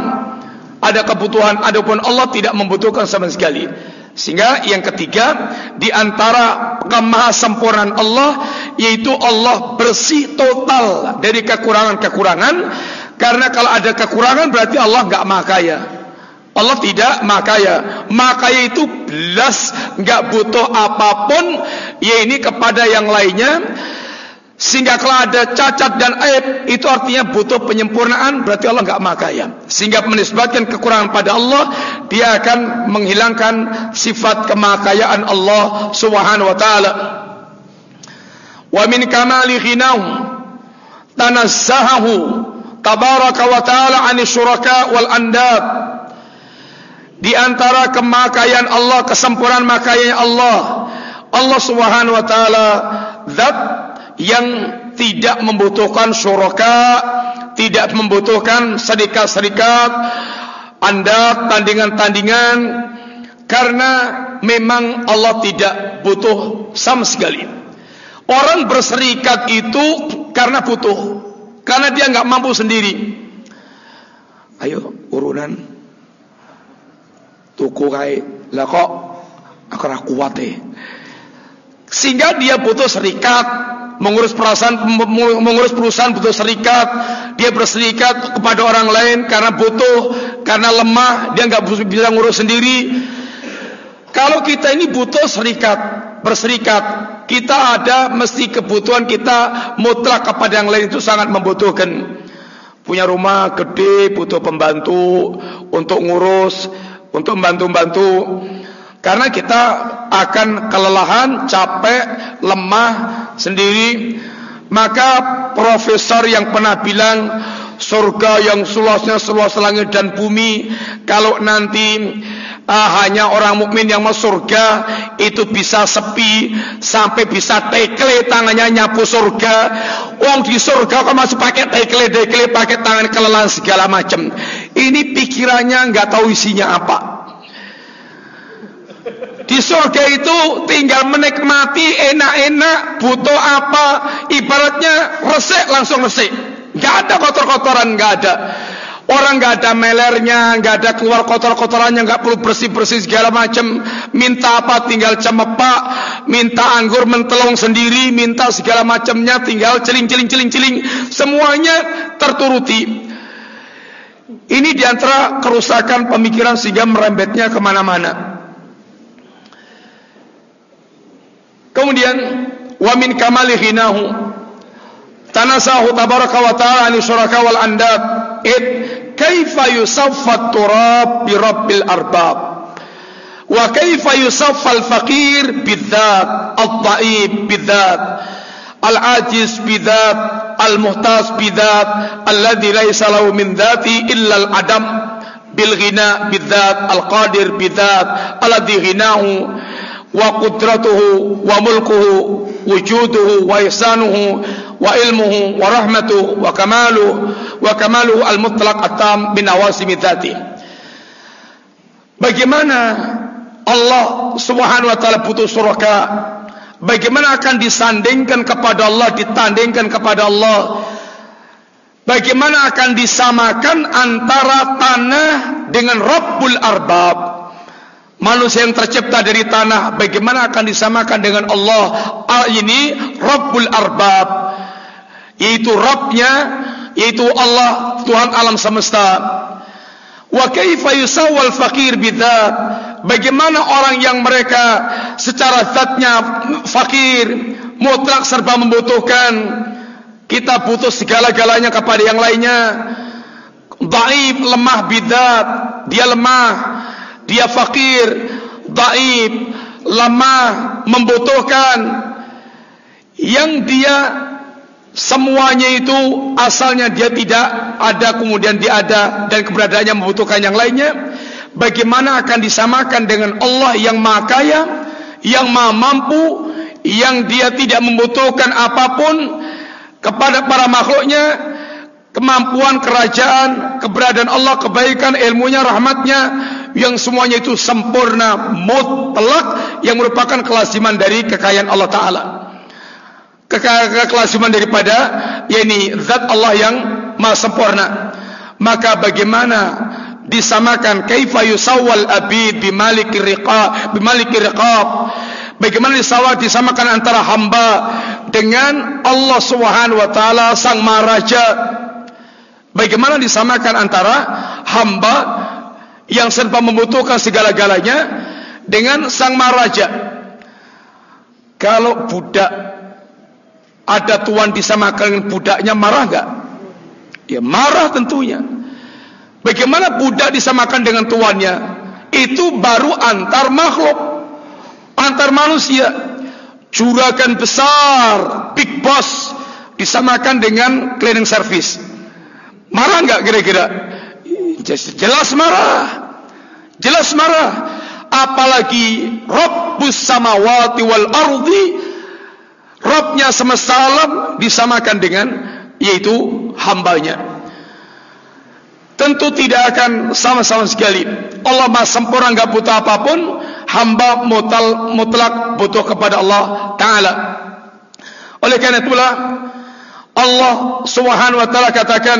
Ada kebutuhan, adapun Allah tidak membutuhkan sama sekali. Sehingga yang ketiga, di antara kemahasempurnaan Allah, yaitu Allah bersih total dari kekurangan-kekurangan. Karena kalau ada kekurangan berarti Allah enggak maha kaya. Allah tidak makaya. Makaya itu belas enggak butuh apapun ya ini kepada yang lainnya. Sehingga kalau ada cacat dan aib itu artinya butuh penyempurnaan berarti Allah enggak makaya. Sehingga menisbatkan kekurangan pada Allah dia akan menghilangkan sifat kemakayaan Allah Subhanahu wa taala. Wa min kamali ghinahu tanazzahahu tabaraka wa taala 'ani syuraka wal andad di antara kemakaian Allah, kesempurnaan makaian Allah, Allah Subhanahu wa taala zat yang tidak membutuhkan syuraka, tidak membutuhkan serikat-serikat, anda tandingan-tandingan karena memang Allah tidak butuh sama sekali. Orang berserikat itu karena butuh, karena dia nggak mampu sendiri. Ayo urunan tuku kai lah kok aku kuat eh. Sehingga dia butuh serikat, mengurus perasaan mengurus perusahaan butuh serikat. Dia berserikat kepada orang lain karena butuh karena lemah dia nggak bisa ngurus sendiri. Kalau kita ini butuh serikat berserikat kita ada mesti kebutuhan kita mutlak kepada yang lain itu sangat membutuhkan. Punya rumah gede butuh pembantu untuk ngurus untuk membantu-bantu karena kita akan kelelahan, capek, lemah sendiri. Maka profesor yang pernah bilang surga yang seluasnya seluas langit dan bumi kalau nanti uh, hanya orang mukmin yang masuk surga itu bisa sepi sampai bisa tekle tangannya nyapu surga. Wong di surga kok masih pakai tekle tekle pakai tangan kelelahan segala macam. Ini pikirannya nggak tahu isinya apa. Di surga itu tinggal menikmati enak-enak, butuh apa, ibaratnya resik langsung resik. Gak ada kotor-kotoran, gak ada. Orang gak ada melernya, gak ada keluar kotor-kotorannya, gak perlu bersih-bersih segala macam. Minta apa tinggal cemepak, minta anggur mentelong sendiri, minta segala macamnya tinggal celing-celing-celing-celing. Semuanya terturuti. Ini di antara kerusakan pemikiran sehingga merembetnya ke mana-mana. Kemudian wa min kamali ghinahu tanasahu tabaraka wa ta'ala an syuraka wal it kaifa yusaffa turab bi rabbil arbab wa kaifa yusaffa al faqir bidzat al dhaif bidzat al ajiz bidzat al muhtas bidzat alladhi laysa lahu min dhati illa al ilmuhu wa rahmatuhu wa kamaluhu wa kamaluhu al-mutlaq at-tam bin awasimi dhati. Bagaimana Allah subhanahu wa ta'ala butuh suraka bagaimana akan disandingkan kepada Allah ditandingkan kepada Allah? Bagaimana akan disamakan antara tanah dengan Rabbul Arbab Manusia yang tercipta dari tanah bagaimana akan disamakan dengan Allah? Al ini Rabbul Arbab yaitu Rabbnya yaitu Allah Tuhan alam semesta. Wa kaifa yusawwal fakir bidzat? Bagaimana orang yang mereka secara zatnya fakir, mutlak serba membutuhkan. Kita butuh segala-galanya kepada yang lainnya. Dhaif, lemah bidzat, dia lemah dia fakir, daib, lemah, membutuhkan. Yang dia semuanya itu asalnya dia tidak ada kemudian dia ada dan keberadaannya membutuhkan yang lainnya. Bagaimana akan disamakan dengan Allah yang maha kaya yang maha mampu yang dia tidak membutuhkan apapun kepada para makhluknya kemampuan kerajaan keberadaan Allah kebaikan ilmunya rahmatnya yang semuanya itu sempurna mutlak yang merupakan kelasiman dari kekayaan Allah taala. Kelasiman daripada yakni zat Allah yang maha sempurna. Maka bagaimana disamakan kaifa yusawwal abid bimalik riqab bimalik riqab bagaimana disawat disamakan antara hamba dengan Allah Subhanahu wa taala sang maharaja bagaimana disamakan antara hamba yang serba membutuhkan segala-galanya dengan sang maharaja. Kalau budak ada tuan disamakan dengan budaknya marah enggak? Ya marah tentunya. Bagaimana budak disamakan dengan tuannya? Itu baru antar makhluk, antar manusia. Juragan besar, big boss disamakan dengan cleaning service. Marah enggak kira-kira? Jelas marah. Jelas marah. Apalagi Rob Rabbus samawati wal ardi Rabbnya semesta alam disamakan dengan yaitu hambanya tentu tidak akan sama-sama sekali Allah maha sempurna enggak butuh apa pun hamba mutal, mutlak butuh kepada Allah Ta'ala oleh karena itulah Allah subhanahu wa ta'ala katakan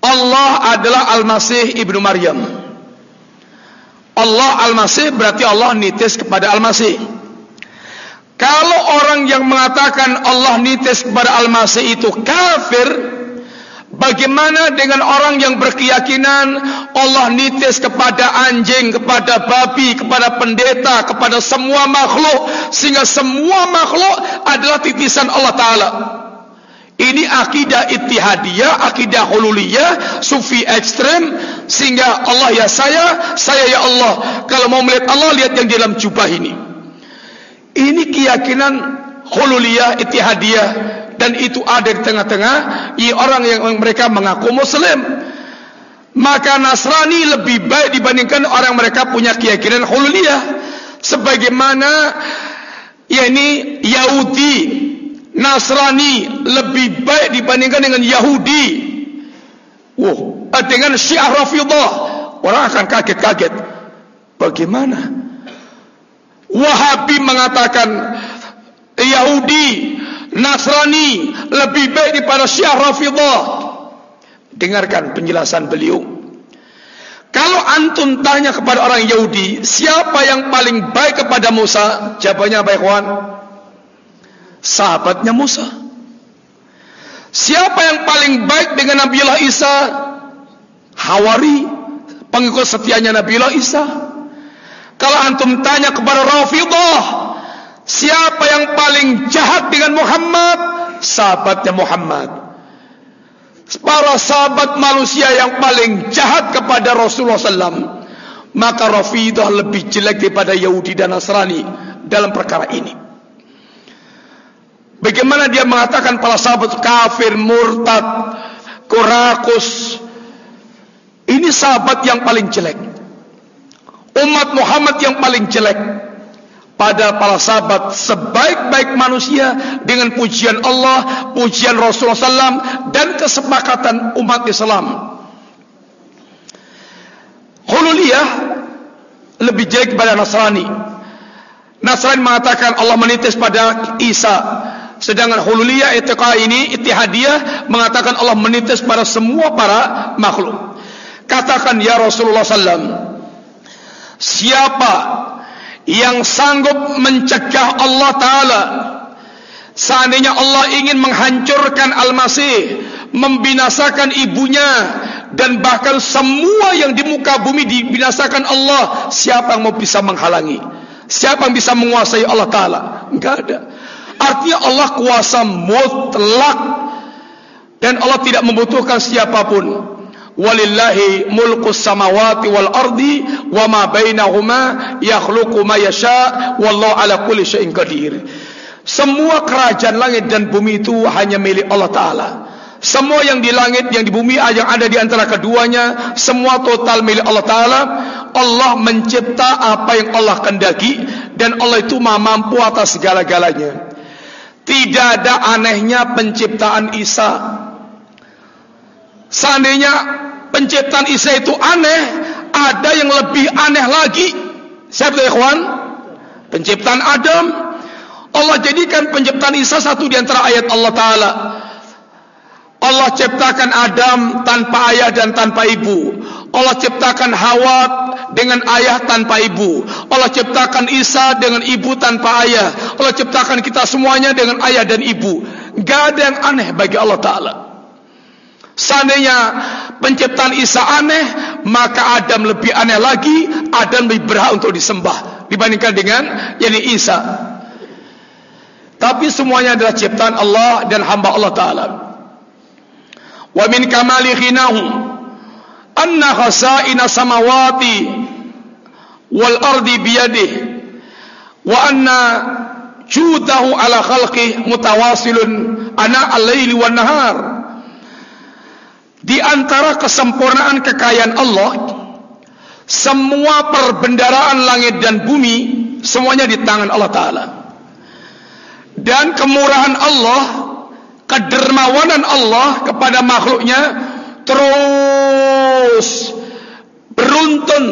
Allah adalah Al-Masih Ibnu Maryam. Allah Al-Masih berarti Allah nitis kepada Al-Masih. Kalau orang yang mengatakan Allah nitis kepada Al-Masih itu kafir, bagaimana dengan orang yang berkeyakinan Allah nitis kepada anjing, kepada babi, kepada pendeta, kepada semua makhluk sehingga semua makhluk adalah titisan Allah taala? Ini akidah ittihadiyah, akidah hululiyah, sufi ekstrem sehingga Allah ya saya, saya ya Allah. Kalau mau melihat Allah lihat yang di dalam jubah ini. Ini keyakinan hululiyah, ittihadiyah dan itu ada di tengah-tengah orang yang mereka mengaku muslim. Maka Nasrani lebih baik dibandingkan orang mereka punya keyakinan hululiyah sebagaimana ya ini Yahudi Nasrani lebih baik dibandingkan dengan Yahudi. Wow, eh, dengan Syiah Rafidah, orang akan kaget-kaget. Bagaimana? Wahabi mengatakan Yahudi, Nasrani lebih baik daripada Syiah Rafidah. Dengarkan penjelasan beliau. Kalau antum tanya kepada orang Yahudi, siapa yang paling baik kepada Musa? Jawabannya apa, ikhwan? Sahabatnya Musa. Siapa yang paling baik dengan Nabiullah Isa? Hawari, pengikut setianya Nabiullah Isa. Kalau antum tanya kepada Rafidah, siapa yang paling jahat dengan Muhammad? Sahabatnya Muhammad. Para sahabat manusia yang paling jahat kepada Rasulullah SAW. Maka Rafidah lebih jelek daripada Yahudi dan Nasrani dalam perkara ini. Bagaimana dia mengatakan para sahabat kafir, murtad, kurakus. Ini sahabat yang paling jelek. Umat Muhammad yang paling jelek. Pada para sahabat sebaik-baik manusia dengan pujian Allah, pujian Rasulullah SAW dan kesepakatan umat Islam. Hululiyah lebih jelek kepada Nasrani. Nasrani mengatakan Allah menitis pada Isa. Sedangkan hululiyah itiqah ini ittihadiyah mengatakan Allah menitis pada semua para makhluk. Katakan ya Rasulullah sallam, siapa yang sanggup mencegah Allah taala seandainya Allah ingin menghancurkan Al-Masih, membinasakan ibunya dan bahkan semua yang di muka bumi dibinasakan Allah, siapa yang mau bisa menghalangi? Siapa yang bisa menguasai Allah taala? Enggak ada. Artinya Allah kuasa mutlak dan Allah tidak membutuhkan siapa pun. Walillahi mulku samawati wal ardi wa ma bainahuma yakhluqu ma yasha wallahu ala kulli syai'in qadir. Semua kerajaan langit dan bumi itu hanya milik Allah taala. Semua yang di langit yang di bumi yang ada di antara keduanya semua total milik Allah taala. Allah mencipta apa yang Allah kendaki dan Allah itu mampu atas segala-galanya. Tidak ada anehnya penciptaan Isa. Seandainya penciptaan Isa itu aneh, ada yang lebih aneh lagi. Siapa itu ikhwan? Penciptaan Adam. Allah jadikan penciptaan Isa satu di antara ayat Allah Ta'ala. Allah ciptakan Adam tanpa ayah dan tanpa ibu. Allah ciptakan Hawa dengan ayah tanpa ibu. Allah ciptakan Isa dengan ibu tanpa ayah. Allah ciptakan kita semuanya dengan ayah dan ibu. Gak ada yang aneh bagi Allah Ta'ala. Seandainya penciptaan Isa aneh, maka Adam lebih aneh lagi. Adam lebih berhak untuk disembah. Dibandingkan dengan yani Isa. Tapi semuanya adalah ciptaan Allah dan hamba Allah Ta'ala. Wa min kamali anna khasa'ina samawati wal ardi biyadih wa anna judahu ala khalqih mutawasilun ana al-laili wan nahar. Di antara kesempurnaan kekayaan Allah semua perbendaraan langit dan bumi semuanya di tangan Allah taala. Dan kemurahan Allah kedermawanan Allah kepada makhluknya terus beruntun.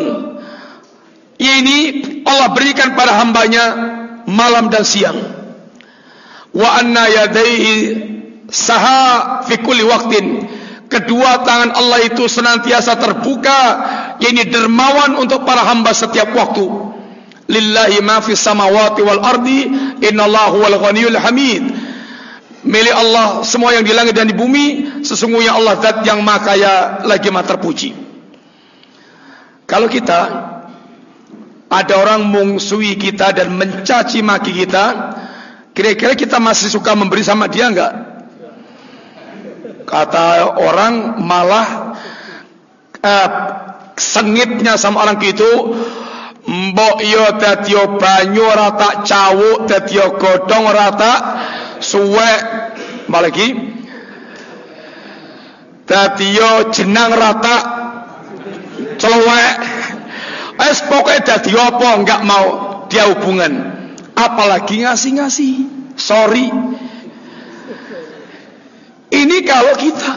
Ini Allah berikan pada hambanya malam dan siang. Wa anna yadaihi saha fi kulli waqtin. Kedua tangan Allah itu senantiasa terbuka ini dermawan untuk para hamba setiap waktu. Lillahi ma fis samawati wal ardi innallaha wal ghaniyul hamid milik Allah semua yang di langit dan di bumi sesungguhnya Allah zat yang maha kaya lagi maha terpuji. Kalau kita ada orang mungsuhi kita dan mencaci maki kita kira-kira kita masih suka memberi sama dia enggak? Kata orang malah eh, sengitnya sama orang itu mbok yo dadi banyu ora tak cawuk dadi godhong ora tak suwek malagi dadi jenang rata. Celowek es pokoknya dadi apa enggak mau dia hubungan. Apalagi ngasih-ngasih. Sorry. Ini kalau kita.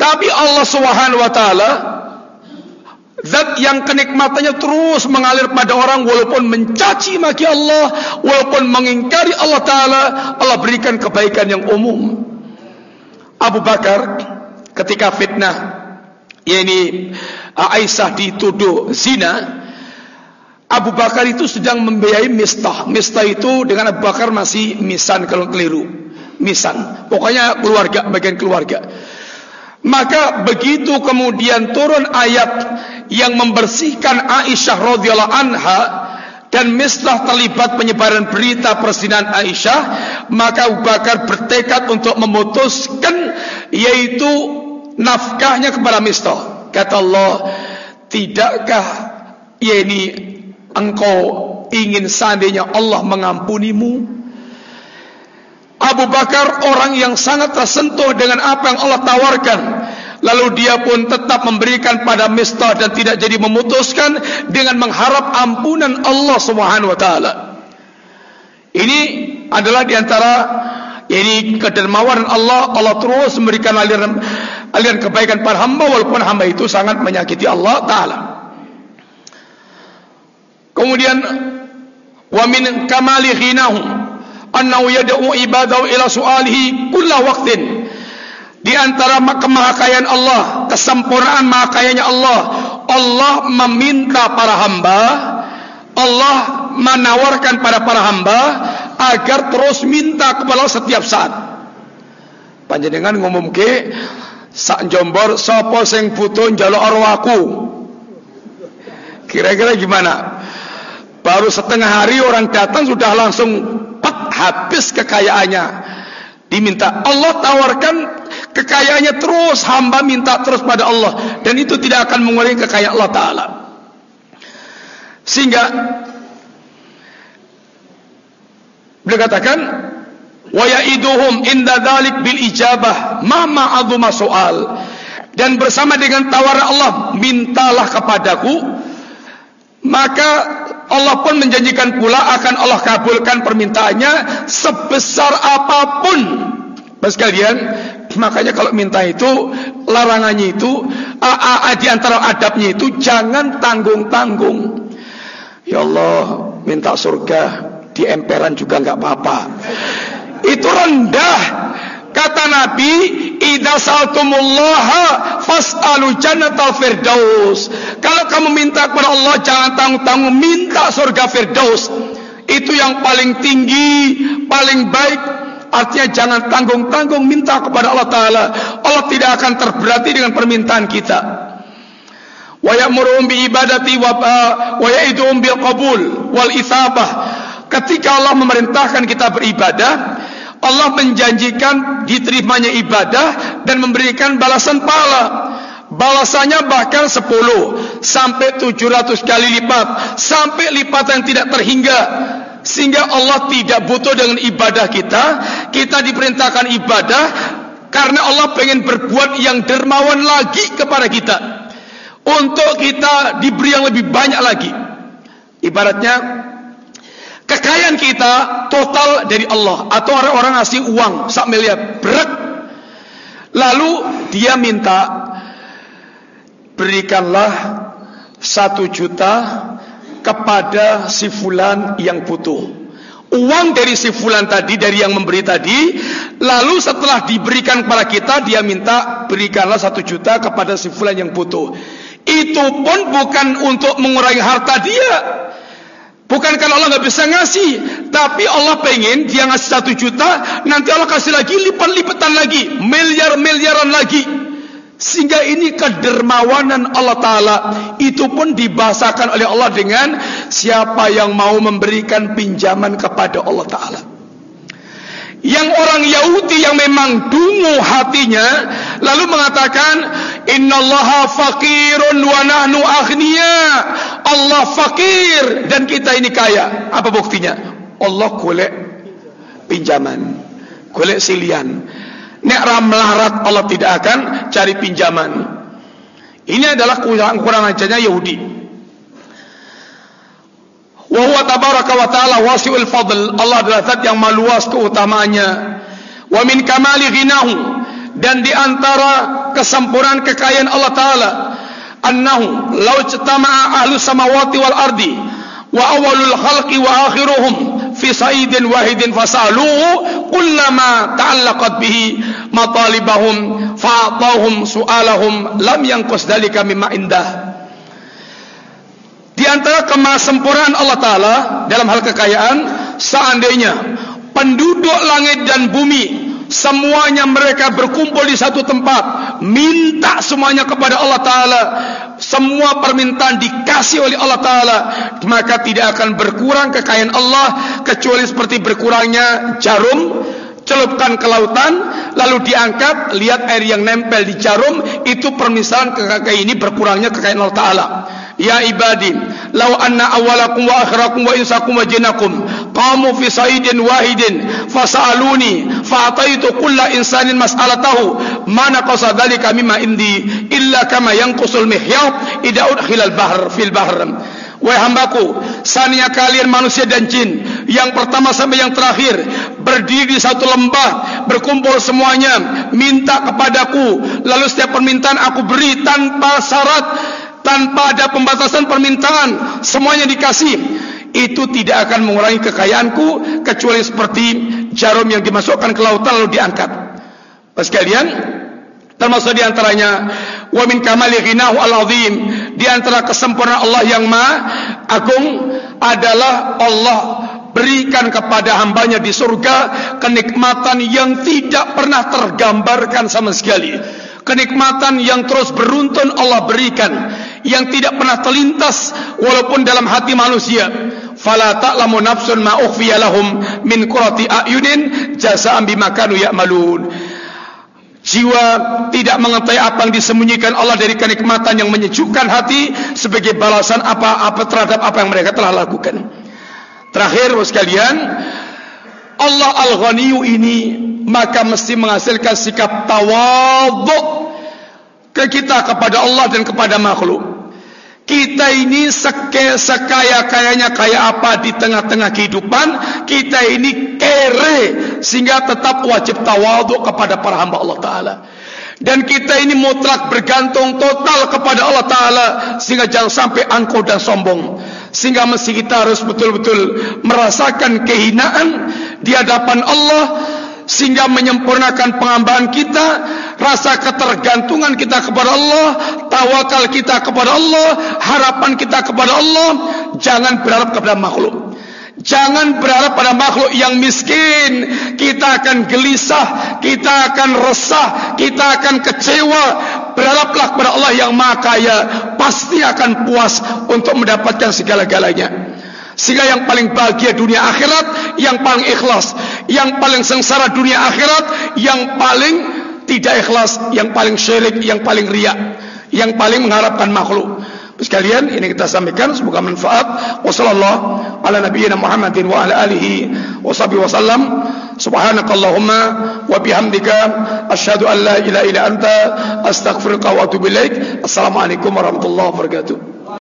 Tapi Allah Subhanahu wa taala Zat yang kenikmatannya terus mengalir pada orang walaupun mencaci maki Allah, walaupun mengingkari Allah Taala, Allah berikan kebaikan yang umum. Abu Bakar ketika fitnah, yakni Aisyah dituduh zina, Abu Bakar itu sedang membiayai mistah. Mistah itu dengan Abu Bakar masih misan kalau keliru. Misan. Pokoknya keluarga, bagian keluarga. Maka begitu kemudian turun ayat yang membersihkan Aisyah radhiyallahu anha dan mislah terlibat penyebaran berita persinahan Aisyah, maka Abu Bakar bertekad untuk memutuskan yaitu nafkahnya kepada Mistah. Kata Allah, tidakkah ya ini engkau ingin seandainya Allah mengampunimu? Abu Bakar orang yang sangat tersentuh dengan apa yang Allah tawarkan. Lalu dia pun tetap memberikan pada Mistah dan tidak jadi memutuskan dengan mengharap ampunan Allah Subhanahu wa taala. Ini adalah di antara ini kedermawanan Allah. Allah terus memberikan aliran aliran kebaikan para hamba walaupun hamba itu sangat menyakiti Allah taala. Kemudian wa min kamali ghinahum annahu yad'u ibadahu ila su'alihi kulla waqtin. Di antara kemahakayaan Allah kesempurnaan mahakayanya Allah Allah meminta para hamba Allah menawarkan pada para hamba agar terus minta kepada Allah setiap saat. Panjenengan ngomong ke sak jombor sapa sing butuh njaluk arwahku kira-kira gimana? Baru setengah hari orang datang sudah langsung habis kekayaannya. Diminta Allah tawarkan kekayaannya terus hamba minta terus pada Allah. Dan itu tidak akan mengurangi kekayaan Allah taala. Sehingga beliau katakan wa ya'iduhum inda dzalik bil ijabah ma ma'azuma soal. Dan bersama dengan tawaran Allah mintalah kepadaku maka Allah pun menjanjikan pula akan Allah kabulkan permintaannya sebesar apa pun. Mas kalian, makanya kalau minta itu larangannya itu a, a, a, di antara adabnya itu jangan tanggung-tanggung. Ya Allah, minta surga di emperan juga enggak apa-apa. Itu rendah. Kata Nabi, "Idza saltumullaha fas'alu jannatal firdaus." Kalau kamu minta kepada Allah jangan tanggung-tanggung minta surga firdaus. Itu yang paling tinggi, paling baik. Artinya jangan tanggung-tanggung minta kepada Allah taala. Allah tidak akan terberati dengan permintaan kita. Wa ya'muruhum bi ibadati wa wa ya'iduhum bil qabul wal itsabah ketika Allah memerintahkan kita beribadah, Allah menjanjikan diterimanya ibadah dan memberikan balasan pahala. Balasannya bahkan 10 sampai 700 kali lipat, sampai lipatan tidak terhingga. Sehingga Allah tidak butuh dengan ibadah kita, kita diperintahkan ibadah karena Allah ingin berbuat yang dermawan lagi kepada kita. Untuk kita diberi yang lebih banyak lagi. Ibaratnya kekayaan kita total dari Allah atau orang-orang ngasih uang sak miliar berat. Lalu dia minta berikanlah satu juta kepada si fulan yang butuh. Uang dari si fulan tadi dari yang memberi tadi, lalu setelah diberikan kepada kita, dia minta berikanlah satu juta kepada si fulan yang butuh. Itu pun bukan untuk mengurangi harta dia. Bukan kalau Allah nggak bisa ngasih, tapi Allah pengen dia ngasih satu juta, nanti Allah kasih lagi lipat-lipatan lagi, miliar-miliaran lagi. Sehingga ini kedermawanan Allah Ta'ala Itu pun dibahasakan oleh Allah dengan Siapa yang mau memberikan pinjaman kepada Allah Ta'ala Yang orang Yahudi yang memang dungu hatinya Lalu mengatakan Inna allaha fakirun wa nahnu akhniya Allah fakir dan kita ini kaya Apa buktinya? Allah golek pinjaman Golek silian Nek melarat Allah tidak akan cari pinjaman. Ini adalah kurang ajarnya Yahudi. Wa huwa tabaraka wa ta'ala wasi'ul fadl. Allah adalah zat yang maluas keutamaannya. Wa min kamali ghinahu dan di antara kesempurnaan kekayaan Allah taala annahu law cetama'a ahlu samawati wal ardi wa awalul khalqi wa akhiruhum fi sa'idin wahidin fasaluhu kullama ta'allaqat bihi matalibahum fa'atahum su'alahum lam yanqus dalika mimma indah di antara kemasempurnaan Allah taala dalam hal kekayaan seandainya penduduk langit dan bumi semuanya mereka berkumpul di satu tempat minta semuanya kepada Allah taala semua permintaan dikasih oleh Allah taala maka tidak akan berkurang kekayaan Allah kecuali seperti berkurangnya jarum celupkan ke lautan lalu diangkat lihat air yang nempel di jarum itu permisalan kekayaan ini berkurangnya kekayaan Allah taala Ya ibadi, law anna awalakum wa akhirakum wa insakum wa jinnakum qamu fi sa'idin wahidin fasaluni fa'ataitu kulla insanin mas'alatahu ma naqasa dhalika mimma indi illa kama yanqusul mihyat idza udkhila al-bahr fil bahr. Wahai hambaku, sania kalian manusia dan jin yang pertama sampai yang terakhir berdiri di satu lembah, berkumpul semuanya, minta kepadaku, lalu setiap permintaan aku beri tanpa syarat tanpa ada pembatasan permintaan semuanya dikasih. Itu tidak akan mengurangi kekayaanku kecuali seperti jarum yang dimasukkan ke lautan lalu diangkat. Pas kalian termasuk diantaranya wa min kamali ghinahu al-azim. Di antara kesempurnaan Allah yang maha agung adalah Allah berikan kepada hambanya di surga kenikmatan yang tidak pernah tergambarkan sama sekali. Kenikmatan yang terus beruntun Allah berikan yang tidak pernah terlintas walaupun dalam hati manusia. Fala ta'lamu nafsun ma ukhfiya lahum min qurati ayunin jazaa'an bima kanu ya'malun jiwa tidak mengetahui apa yang disembunyikan Allah dari kenikmatan yang menyejukkan hati sebagai balasan apa-apa terhadap apa yang mereka telah lakukan. Terakhir sekalian Allah Al-Ghaniyu ini maka mesti menghasilkan sikap tawadhu ke kita kepada Allah dan kepada makhluk kita ini sekaya-kayanya kaya apa di tengah-tengah kehidupan. Kita ini kere sehingga tetap wajib tawaduk kepada para hamba Allah Ta'ala. Dan kita ini mutlak bergantung total kepada Allah Ta'ala sehingga jangan sampai angkuh dan sombong. Sehingga mesti kita harus betul-betul merasakan kehinaan di hadapan Allah sehingga menyempurnakan pengambahan kita rasa ketergantungan kita kepada Allah tawakal kita kepada Allah harapan kita kepada Allah jangan berharap kepada makhluk. Jangan berharap pada makhluk yang miskin. Kita akan gelisah kita akan resah kita akan kecewa. Berharaplah kepada Allah yang maha kaya. Pasti akan puas untuk mendapatkan segala-galanya Sehingga yang paling bahagia dunia akhirat, yang paling ikhlas, yang paling sengsara dunia akhirat, yang paling tidak ikhlas, yang paling syirik, yang paling riak, yang paling mengharapkan makhluk. Sekalian ini kita sampaikan semoga manfaat. Wassallallahu ala nabiyyina Muhammadin wa ala alihi washabihi wasallam. Subhanakallahumma wa bihamdika asyhadu an la ilaha illa anta astaghfiruka wa atubu ilaik. Assalamualaikum warahmatullahi wabarakatuh.